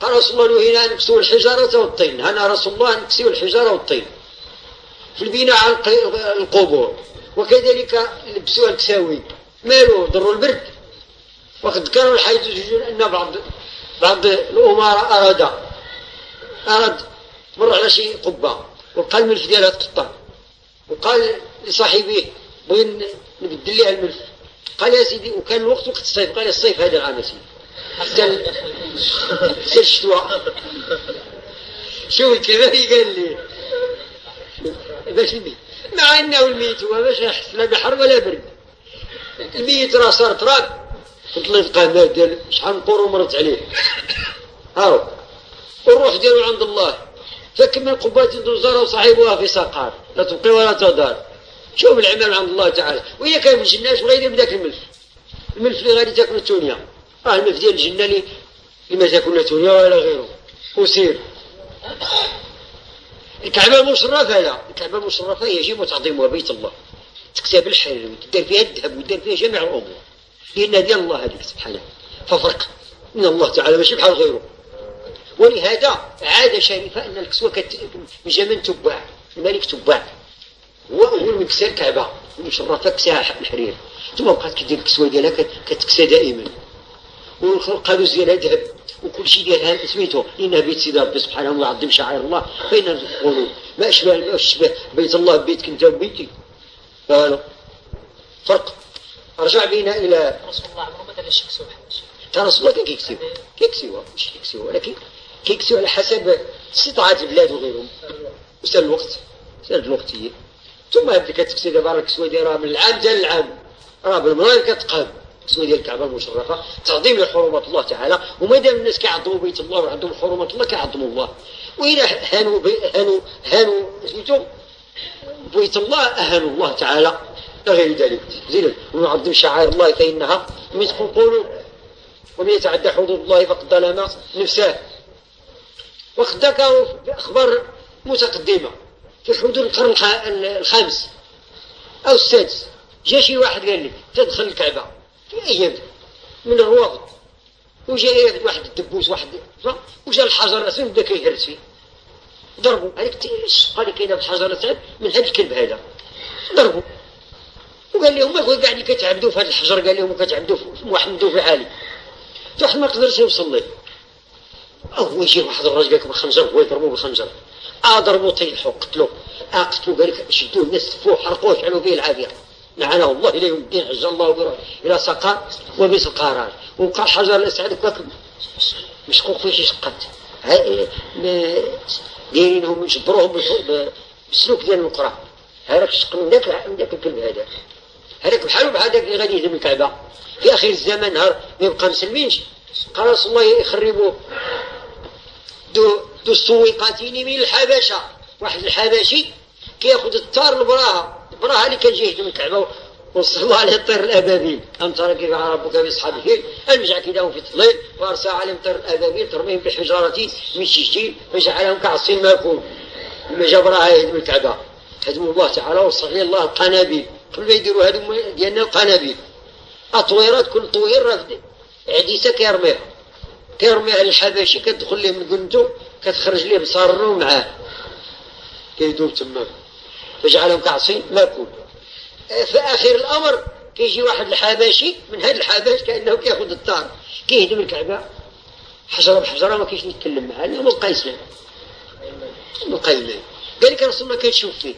قال رسول الله هنا نكسو الحجارة والطين. أنا رسول الله نكسو الحجارة والطين. في البناء على القبور. وكذلك لبسوا الكساوي مالو ضروا البرد. وقد كانوا الحديث أن بعض بعض الأمراء أراد أراد مر على شي قبة. وقال الملف ديالها تقطع. وقال لصاحبيه بغي نبدل لها الملف. قال يا سيدي وكان الوقت وقت الصيف قال الصيف هذا العام يا سيدي. حتى الشتوى؟ شوف الكلمة قال لي؟ باش الميت مع إنه الميت هو باش يحس لا بحر ولا برد. الميت راه صار تراب. قلت له مال ديال شحال من قرون مرت عليه. هاو. والروح ديالو عند الله. فكم من قبات دوزار وصاحبها في سقار لا تبقي ولا تدار. شوف العمل عند الله تعالى. وهي كان من الناس وغير بذاك الملف. الملف اللي غادي تاكل التونيا راه الملف ديال الجنه اللي ما تاكل التونيا ولا غيره. وسير الكعبة المشرفة لا الكعبة المشرفة يجب تعظيمها بيت الله. تكتب الحرير وتدار فيها الذهب وتدار فيها جميع الأمور. لأن ديال الله هذيك سبحانه ففرق. من الله تعالى ماشي بحال غيره. ولهذا عادة شريفة أن الكسوة كت... من تباع الملك تباع. هو هو المكسر الكعبة. المشرفة كساها الحرير. ثم بقات كدير الكسوة ديالها كتكسى دائما. والقالوز ديالها ذهب وكل شيء ديالها سميتو إنها بيت سيدي ربي سبحانه ويعظم شعائر الله فإن القلوب ما أشبه ما أشبه بيت الله بيتك أنت وبيتي قالوا فرق. رجع بينا إلى رسول الله عمره ما دار الشمس كان رسول الله كان كيكسيو. كيكسيو مش كيكسيو ولكن كيكسيو على حسب استطاعة البلاد وغيرهم. وسأل الوقت. سأل الوقت هي. ثم يبدا كتكسي دابا راه الكسوه ديالها من العام حتى العام. راه بالمرأة كتقام. الكسوه ديال الكعبة المشرفة تعظيم لحرمات الله تعالى وما دام الناس كيعظموا بيت الله وعندهم حرمات الله كيعظموا الله. وإذا هانوا بي هانوا هانوا سميتو بيت الله اهانوا الله تعالى. غير ذلك. زين. ونعظم شعائر الله فإنها مسك القلوب. ومن يتعدى حدود الله فقد ظلم نفسه. وقد ذكروا أخبار متقدمة في حدود القرن الخامس أو السادس. جا شي واحد قال لي تدخل الكعبة. في أيام من الروافض وجا واحد الدبوس واحد وجا الحجر الأسود بدا كيهرس فيه ضربوا هذيك الشقة اللي كاينة في الحجر الأسود من هذا الكلب هذا. ضربوا وقال لهم ما قاعد كتعبدوا في هذا الحجر. قال لهم كتعبدوا في واحد في عالي. واحد ما قدرش يوصل ليه هو يجي واحد الراجل قال لك بالخنجر. هو يضربوه بالخنجر. آه ضربوه طيحوا قتلوه آه قال لك شدوه الناس حرقوه شعلوا به العافية. لعنه الله إلى يوم الدين عز الله به إلى سقار وبئس القرار وبقى الحجر الاسعد كاك مشقوق فيه شقات دايرينهم يجبروهم بالسلوك ديال القرى هذاك الشق من ذاك من ذاك الكلب هذا هذاك بحال بحال ذاك اللي غادي يهدم الكعبة. في آخر الزمان نهار ما يبقى مسلمينش قال رسول الله يخربوا ذو, ذو السويقتين من الحبشة. واحد الحبشي كيأخذ التار البراها. جاي من الكعبة وصلى الله عليه الطير الأبابيل. ألم ترى كيف ربك بأصحاب الفيل ألم يجعل كيدهم في تضليل. وأرسل عليهم طير الأبابيل. ترميهم بحجاره من سجيل فجعلهم كعصف مأكول. لما جا براها يهدم الكعبه هدموا الله تعالى وصغي الله القنابل قبل ما يديروا هدم ديالنا القنابل أطويرات كل طوير عديسة كيرميها. كيرميها للحباشي كتدخل ليه من قنتو كتخرج ليه بصارنو معاه كيدوب تما فجعلهم كعصين ماكول في آخر الأمر كيجي واحد الحباشي من هاد الحباش كأنه كيأخذ الدار. كيهدم الكعبة. حجرة بحجرة ما كاينش يتكلم معاه لأنه بقى يسلم بقى يمين قال لك الرسول ما كيتشوف فيه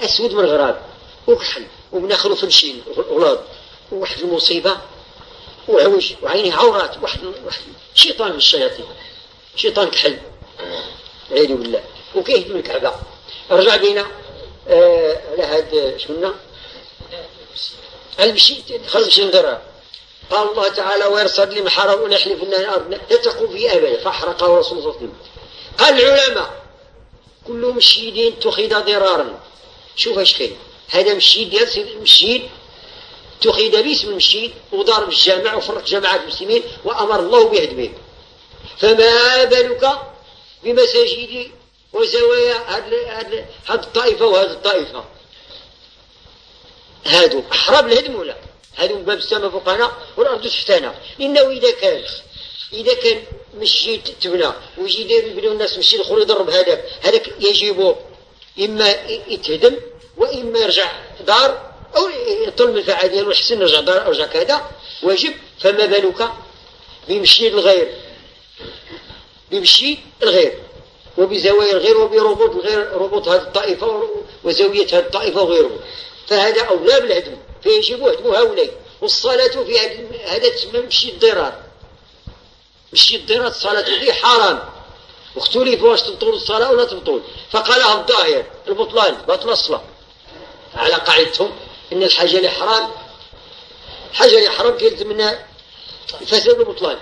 أسود من الغراب وكحل وبناخذ فنشين ولاد وواحد المصيبة وعوج وعينيه عورات واحد واحد شيطان من الشياطين. شيطان كحل. عياذ بالله. وكيهدم الكعبة. رجع بينا آه على هاد شمنا المشي خرج مشي ندرها قال الله تعالى ويرصد لي محرم ونحلف ان الأرض لا تقوم في ابدا فاحرقه رسول الله صلى الله عليه وسلم. قال العلماء كل مشيد اتخذ ضرارا. شوف اش كاين هذا مشيد ديال مشيد اتخذ باسم المشيد ودار بالجامع وفرق جماعات المسلمين وأمر الله بهدمه. فما بالك بمساجد وزوايا هذه الطائفة وهذه الطائفة. هادو احرى بالهدم ولا؟ هادو باب السماء فوقنا والأرض تحتنا إنه إذا كان إذا كان مشي تبنى ويجي يدير يبنيو الناس مشي الآخر يضرب هذاك هذاك يجب إما يتهدم وإما يرجع دار أو يطل من الفعال ديالو يحسن يرجع دار أو يرجع كذا. واجب. فما بالك بمشي الغير بمشي الغير وبزوايا الغير وبربوط الغير ربوط هذه الطائفة وزاوية هذه الطائفة وغيره فهذا أولى بالهدم. فيجب هدم هؤلاء. والصلاة في هذا تسمى مشي الضرار. مشي الضرار الصلاة فيه حرام. واختلف واش تبطل الصلاة ولا تبطل. فقالها الظاهر البطلان بطل الصلاة. على قاعدتهم إن الحاجة اللي حرام حاجة اللي حرام منها فساد البطلان.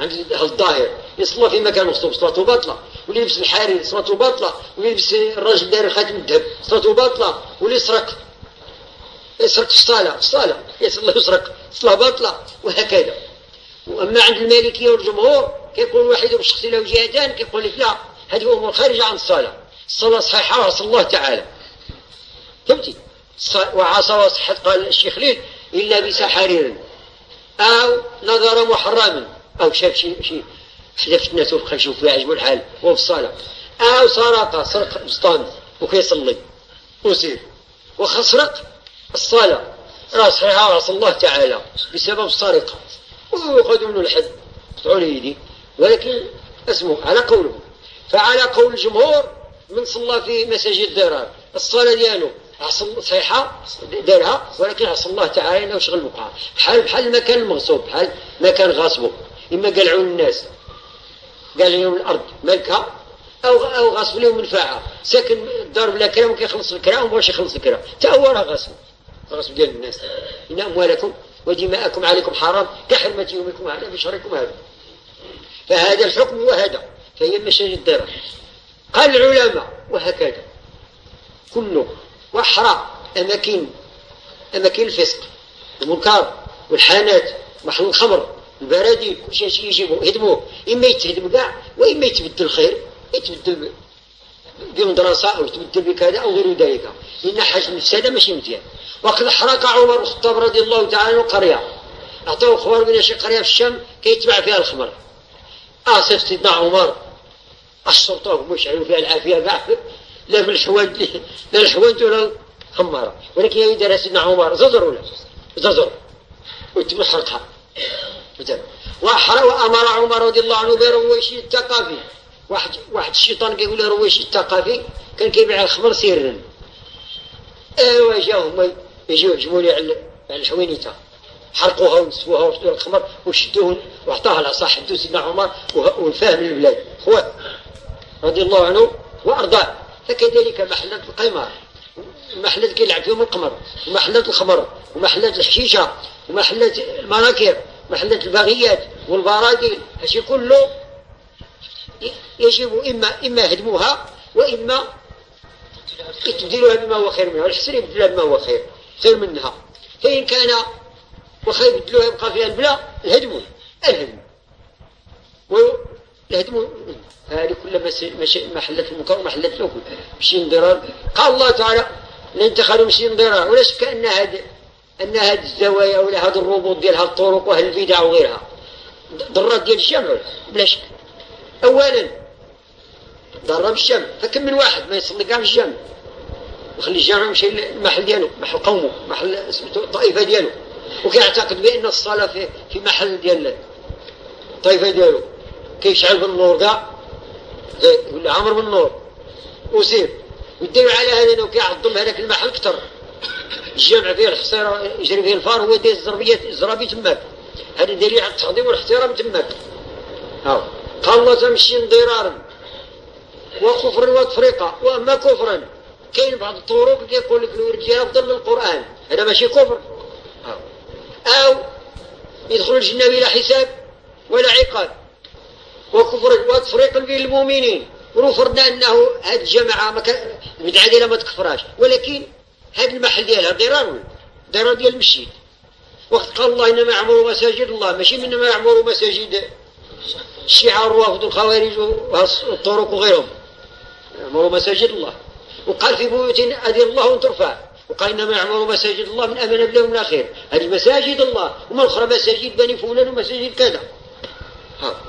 الظاهر. يصلى في مكان مخصوص صلاته باطلة واللي يلبس الحرير صلاته باطلة واللي يلبس الراجل داير خاتم الذهب صلاته باطلة واللي يسرق. يسرق في الصلاة في الصلاة يصلى يسرق. الصلاة باطلة وهكذا. وأما عند المالكية والجمهور كيقول واحد بالشخص له جهتان كيقول لك لا هذه أمور خارجة عن الصلاة الصلاة صحيحة وعصى الله تعالى. فهمتي؟ وعصى وصحت قال الشيخ ليل إلا بسحرير أو نظر محرما أو شاف شيء شيء حدا فتنته وبقى يشوف فيها عجبو الحال وهو في الصلاة أو سرق سرق بسطان وكيصلي وسير. وخسرق الصلاة راه صحيحة عصى الله تعالى. بسبب السرقة. ويأخذوا منه الحد. قطعوا يدي. ولكن اسمه على قوله. فعلى قول الجمهور من صلى في مساجد الضرار الصلاة ديالو عصم صحيحة دارها ولكن عصى الله تعالى إنه شغل بقعة بحال بحال المكان المغصوب بحال مكان غاصبه إما قلعوا الناس. قال لهم الأرض ملكها أو أو غصب لهم منفعة ساكن الدار بلا كلام كيخلص الكرا وما يخلص الكرا تأورها غصب. غصب ديال الناس. إن أموالكم ودماءكم عليكم حرام كحرمة يومكم هذا في شهركم هذا. فهذا الحكم وهذا. فهي مشاجد الدار قال العلماء وهكذا. كله وحرى أماكن أماكن الفسق المنكر والحانات محل الخمر. البراديل كل شيء يجيبوا يهدموه إما يتهدم كاع وإما يتبدل خير. يتبدل بمدرسة أو يتبدل بكذا أو غير ذلك. لأن حاجة المفسدة ماشي مزيان. وقد حرق عمر الخطاب رضي الله تعالى عنه قرية. أعطوه خبر من شي قرية في الشام كيتبع فيها الخمر آسف سيدنا عمر. الشرطة هم يشعلوا فيها العافية كاع لا في الحواد لا الحواد ولا الخمارة. ولكن يدير سيدنا عمر. زجر ولا زجر ويتم حرقها وأمر عمر رضي الله عنه برويشي الثقافي واحد واحد الشيطان كيقول له رويشي الثقافي كان كيبيع الخمر سرا ايوا جاهم يجيو يهجموا لي على الحوينيته حرقوها ونسفوها وشدوا الخمر وشدوه وأعطاها العصا حدو سيدنا عمر وفاهم البلاد خوات رضي الله عنه وأرضاه. فكذلك محلات القمار محلات كيلعب فيهم القمر ومحلات الخمر ومحلات الحشيشه ومحلات المراكب. محلة البغيات والبراديل هادشي كله يجب إما إما هدموها وإما يتبدلوها بما هو خير منها. والحسن يبدلها بما هو خير خير منها. فإن كان وخير يبدلوها يبقى فيها البلا الهدم الهدم والهدم هذه كل محلة المنكر ومحلة الأكل. مشي ضرار قال الله تعالى لن تخلوا مشي ضرار ولا شك أن هذا أن هذه الزوايا ولا هذا الربوط ديال هذه الطرق وهذه البدع وغيرها. ضرات ديال الجمع بلا شك. أولا ضرب الجامع فكم من واحد ما يصلي كاع في الجامع الجامع يمشي للمحل ديالو محل قومه محل الطائفه ديالو. وكيعتقد بأن الصلاة في في محل ديال الطائفه ديالو. كيشعل بالنور كاع ولا عمر بالنور وسير والدليل على هذا إنه كيعظم هذاك المحل أكثر. الجامع فيه الحصيره يجري فيه الفار هو داير الزربية الزرابي تماك. هذا دليل على التعظيم والاحترام تماك. قال الله تمشي ضرارا وكفر وتفرقة واما كفرا. كاين بعض الطرق كيقول لك الورجال أفضل من القرآن. هذا ماشي كفر. أو يدخل الجنة بلا حساب ولا عقاب. وكفر وتفريق بين المؤمنين. ولو فرضنا أنه هذه الجماعة المدعاة ما تكفراش. ولكن هذا المحل ديالها ضرار ضرار ديال المسجد. وقت قال الله إنما يعمروا مساجد الله ماشي إنما يعمروا مساجد. الشيعة والروافض والخوارج والطرق وغيرهم. يعمروا مساجد الله. وقال في بيوت أذن الله وان ترفع. وقال إنما يعمروا مساجد الله من أمن بلهم من الخير هذه مساجد الله. ومن أخرى مساجد بني فلان ومساجد كذا. ها.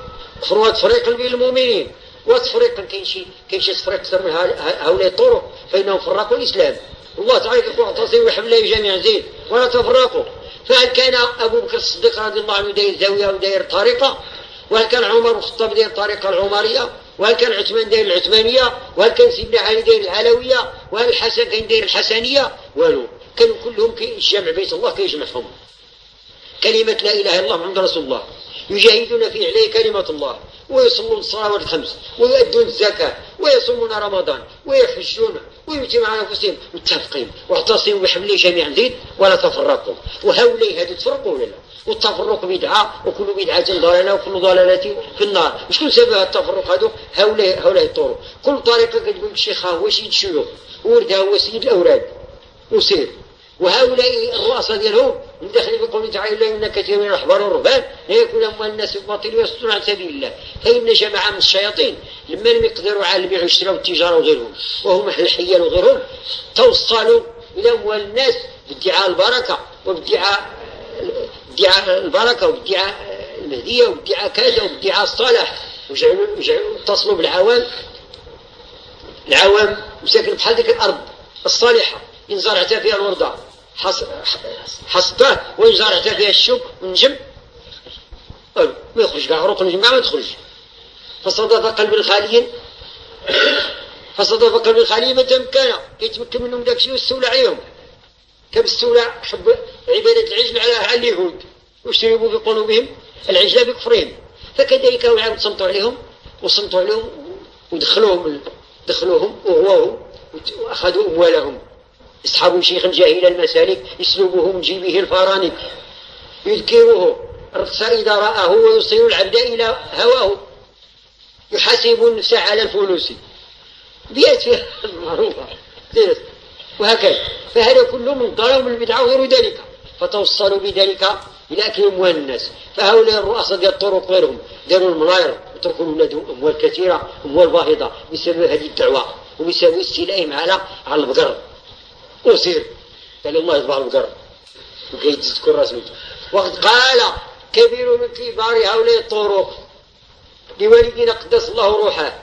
فروا تفريق بين المؤمنين. وتفريق كاين شي كاين شي تفريق أكثر من هؤلاء الطرق. فإنهم فرقوا الإسلام. الله تعالى يقول اعتصموا بحبل الله جميعا زين ولا تفرقوا. فهل كان أبو بكر الصديق رضي الله عنه داير زاوية وداير طريقة؟ وهل كان عمر الخطاب داير الطريقة العمرية؟ وهل كان عثمان داير العثمانية؟ وهل كان سيدنا علي داير العلوية؟ وهل الحسن كان داير الحسنية؟ والو كانوا كلهم الجمع بيت الله كيجمعهم. كلمة لا إله إلا الله محمد رسول الله. يجاهدون في عليه كلمة الله. ويصلون الصلوات الخمس ويؤدون الزكاة ويصومون رمضان ويحجون ويؤتون على أنفسهم متفقين واعتصموا بحبل جميعا زيد ولا تفرقوا. وهؤلاء هذو تفرقوا ولا لا؟ والتفرق بدعة وكل بدعة ضلالة وكل ضلالة في النار. شكون سبب التفرق هذو هؤلاء هؤلاء الطرق كل طريقة كتقول الشيخ هو سيد الشيوخ وردها هو سيد الأوراد وسير. وهؤلاء الرؤساء ديالهم داخل في قوله تعالى الا إن كثير من الاحبار والرهبان لا يكون اموال الناس بالباطل ويصدون عن سبيل الله. فإن جماعة من الشياطين لما لم يقدروا على البيع والشراء والتجارة وغيرهم وهم الحيل وغيرهم توصلوا إلى أموال الناس بادعاء البركة وبادعاء ادعاء البركة وبادعاء المهدية وبادعاء كذا وبادعاء الصلاح وجعلوا اتصلوا بالعوام. العوام مساكن بحال ذيك الأرض الصالحة إن زرعت فيها الوردة. حصدته وإن زرعت فيها الشوك ونجم. ما يخرج كاع عروق النجم ما تخرج. فصدف قلب الخالي فصدف قلب الخالي ما تمكن يتمكن منهم داك الشيء والسولة عليهم. كم السولة حب عبادة العجل على اليهود. واشتربوا في قلوبهم؟ العجل بكفرهم. فكذلك هم صمتوا عليهم وصمتوا عليهم ودخلوهم دخلوهم وغواهم وأخذوا أموالهم. يسحب شيخا جاهل المسالك يسلبه من جيبه الفرانك يذكره الرقص إذا رآه ويصير العبد إلى هواه. يحاسب النفس على الفلوس. بيت فيها معروفة وهكذا. فهذا كله من من البدعة وغير ذلك. فتوصلوا بذلك إلى أكل أموال الناس. فهؤلاء الرؤساء ديال الطرق غيرهم. داروا الملاير وتركوا ولادهم أموال كثيرة أموال باهظة. بسبب هذه الدعوة. وبسبب استيلائهم على على البقر. أسير قال الله يطبع القرب. وكي تذكر رسمته وقد قال كبير من كبار هؤلاء الطرق. لوالدنا قدس الله روحه.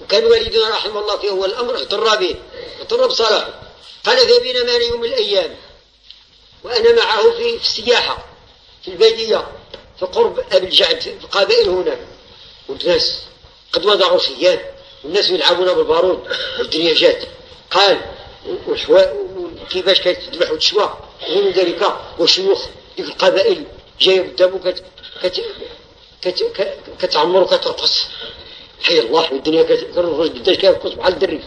وكان والدنا رحمه الله في أول الأمر اغتر به. اغتر بصلاحه. قال فبينا ما يوم من الأيام. وأنا معه في, في السياحة في البادية في قرب أبي الجعد في قبائل هناك والناس قد وضعوا شيان. والناس يلعبون بالبارود. والدنيا جات. قال كيفاش كتذبح وتشوى غير ذلك وشيوخ ديك القبائل جاية قدامه كت كت كت كتعمر وكترقص حي الله والدنيا كترقص قداش كيرقص بحال الدري.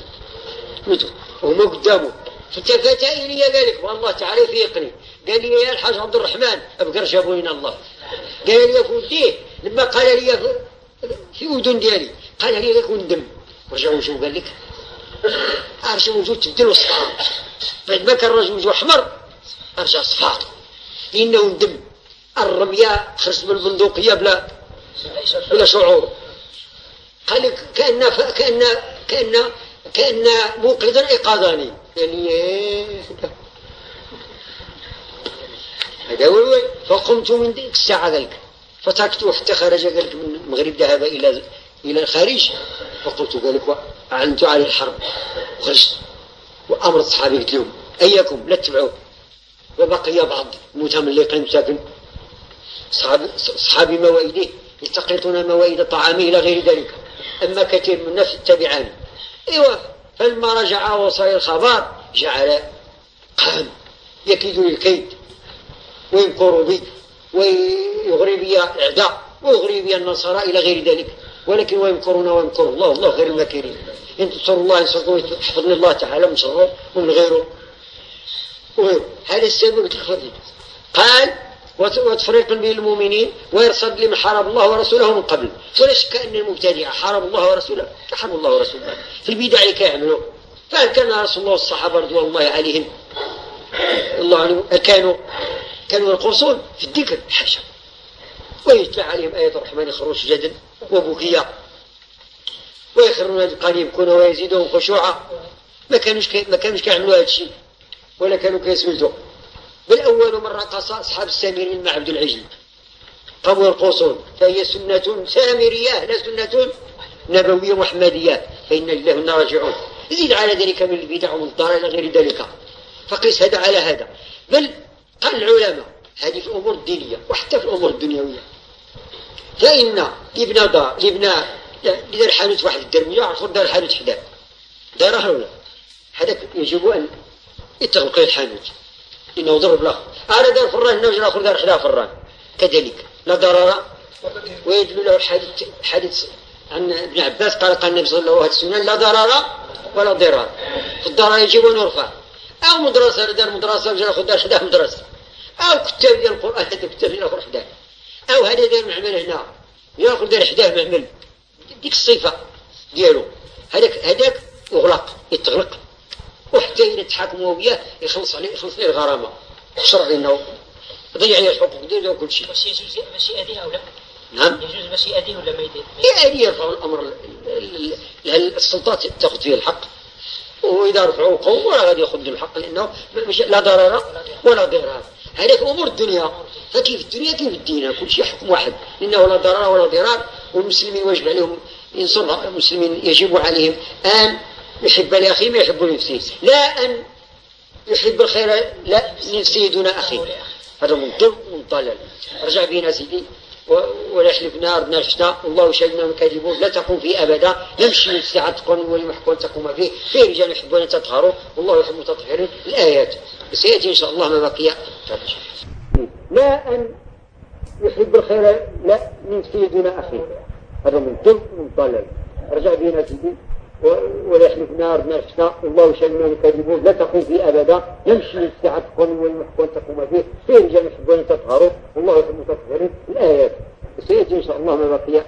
وهما قدامه فالتفت إلي ذلك والله تعالى يفيقني قال لي يا الحاج عبد الرحمن أبقر جابوا لنا الله. قال لي يا وديه لما قال لي في أذن ديالي قال لي لك وندم رجعوا شو قال لك ارجع وجود تبدل صفار بعد ما كان الرجل وجهه أحمر أرجع صفار لأنه ندم. الرمية خرجت من البندقية بلا بلا شعور. قال كأن كأن كأن كأن موقدا إيقاظاني. يعني هذا هو فقمت من ذيك الساعة ذلك. فتركته حتى خرج قال من المغرب ذهب إلى إلى الخارج. فقلت ذلك. وأعلنت عليه الحرب. وخرجت وأمر الصحابة قلت لهم أيكم؟ لا تتبعوه وبقي بعض المتملقين ساكن. أصحاب موائده يلتقطون موائد طعامه إلى غير ذلك. أما كثير من الناس يتبعان. أيوة فلما رجع وصل الخبر جعل قام يكيد للكيد. ويمكر بي. ويغري بي الأعداء. ويغري بي النصارى إلى غير ذلك. ولكن ويمكرون ويمكر الله الله خير الماكرين. تنصروا الله ينصركم يحفظني الله تعالى من شره ومن غيره وغيره هذا السبب التخفيض قال وتفريقا بين المؤمنين ويرصد لمن حارب الله ورسوله من قبل. ولا شك أن المبتدعة حارب الله ورسوله. حارب الله ورسوله. في البدع كيعملوا. كان رسول الله والصحابة رضوان الله عليهم؟ الله عنهم. كانوا كانوا يرقصون في الذكر حاشا ويتلى عليهم آية الرحمن يخرون سجدا وبكيا ويخرون القليل يبكون ويزيدهم خشوعا. ما كانوش ما كانوش كيعملوا هذا الشيء ولا كانوا كيسجدوا بل أول من رقص أصحاب السامرين مع عبد العجل قاموا يرقصون فهي سنة سامرية لا سنة نبوية محمدية. فإن لله إنا راجعون. زيد على ذلك من البدع والضلال إلى غير ذلك. فقيس هذا على هذا. بل قال العلماء هذه في الأمور الدينية وحتى في الأمور الدنيوية. فإن ابن دار ابن دار حانوت واحد الدرمية يعرفوا دار حانوت حداه داره ولا؟ هذاك يجب أن يتغلق الحانوت. إنه ضرب له أنا دار فران إنه جرى آخر دار حدا فران. كذلك. لا ضرر. ويدل له الحديث حديث عن ابن عباس قال قال النبي صلى الله عليه وسلم لا ضرر ولا ضرار في الضرر يجب أن يرفع. أو مدرسة دار مدرسة وجرى آخر دار حدا مدرسة. أو كتاب ديال القرآن هذا كتاب ديال الآخر حداه أو هذا دار معمل هنا. يأخذ دار حداه معمل. ديك الصفة ديالو. هذاك هذاك يغلق يتغلق. وحتى إذا تحاكموا وياه يخلص عليه يخلص عليه الغرامة. الشرع انه ضيع عليه الحقوق ديالو وكل شيء. بس يجوز مشي أديه أو لا؟ نعم. يجوز مشي أديه ولا ما يدير؟ يعني يرفعوا الأمر السلطات تأخذ فيه الحق. وإذا رفعوا ولا غادي يأخذ الحق لأنه لا ضرر ولا ضرار هذاك أمور الدنيا. فكيف الدنيا؟ كيف الدين؟ كل شيء حكم واحد. لأنه لا ضرر ولا ضرار والمسلمين واجب عليهم. ينصر المسلمين يجب عليهم أن يحب لأخيه ما يحب لنفسه. لا أن يحب الخير لا لنفسه دون أخيه. هذا من ضر من ضلال رجع بينا سيدي ولا يحلفنا أردنا الحسنى والله شهدنا كاذبون لا تقوم فيه أبدا. يمشي الساعة تقول ولم يحكم تقوم فيه. في رجال يحبون تطهروا. والله يحب المتطهرين الآيات. سيأتي إن شاء الله ما بقي. لا أن يحب الخير لا لنفسه دون أخيه. هذا من ضر من ضلال. رجع بينا سيدي ولا يحلف نار الحسنى والله شهدنا الكاذبون لا تقوم فيه أبدا. يمشي الساعة تكون والمحكم تقوم فيه في رجال يحبون تطهروا والله يحب المتطهرين الآيات. سيأتي إن شاء الله ما بقي.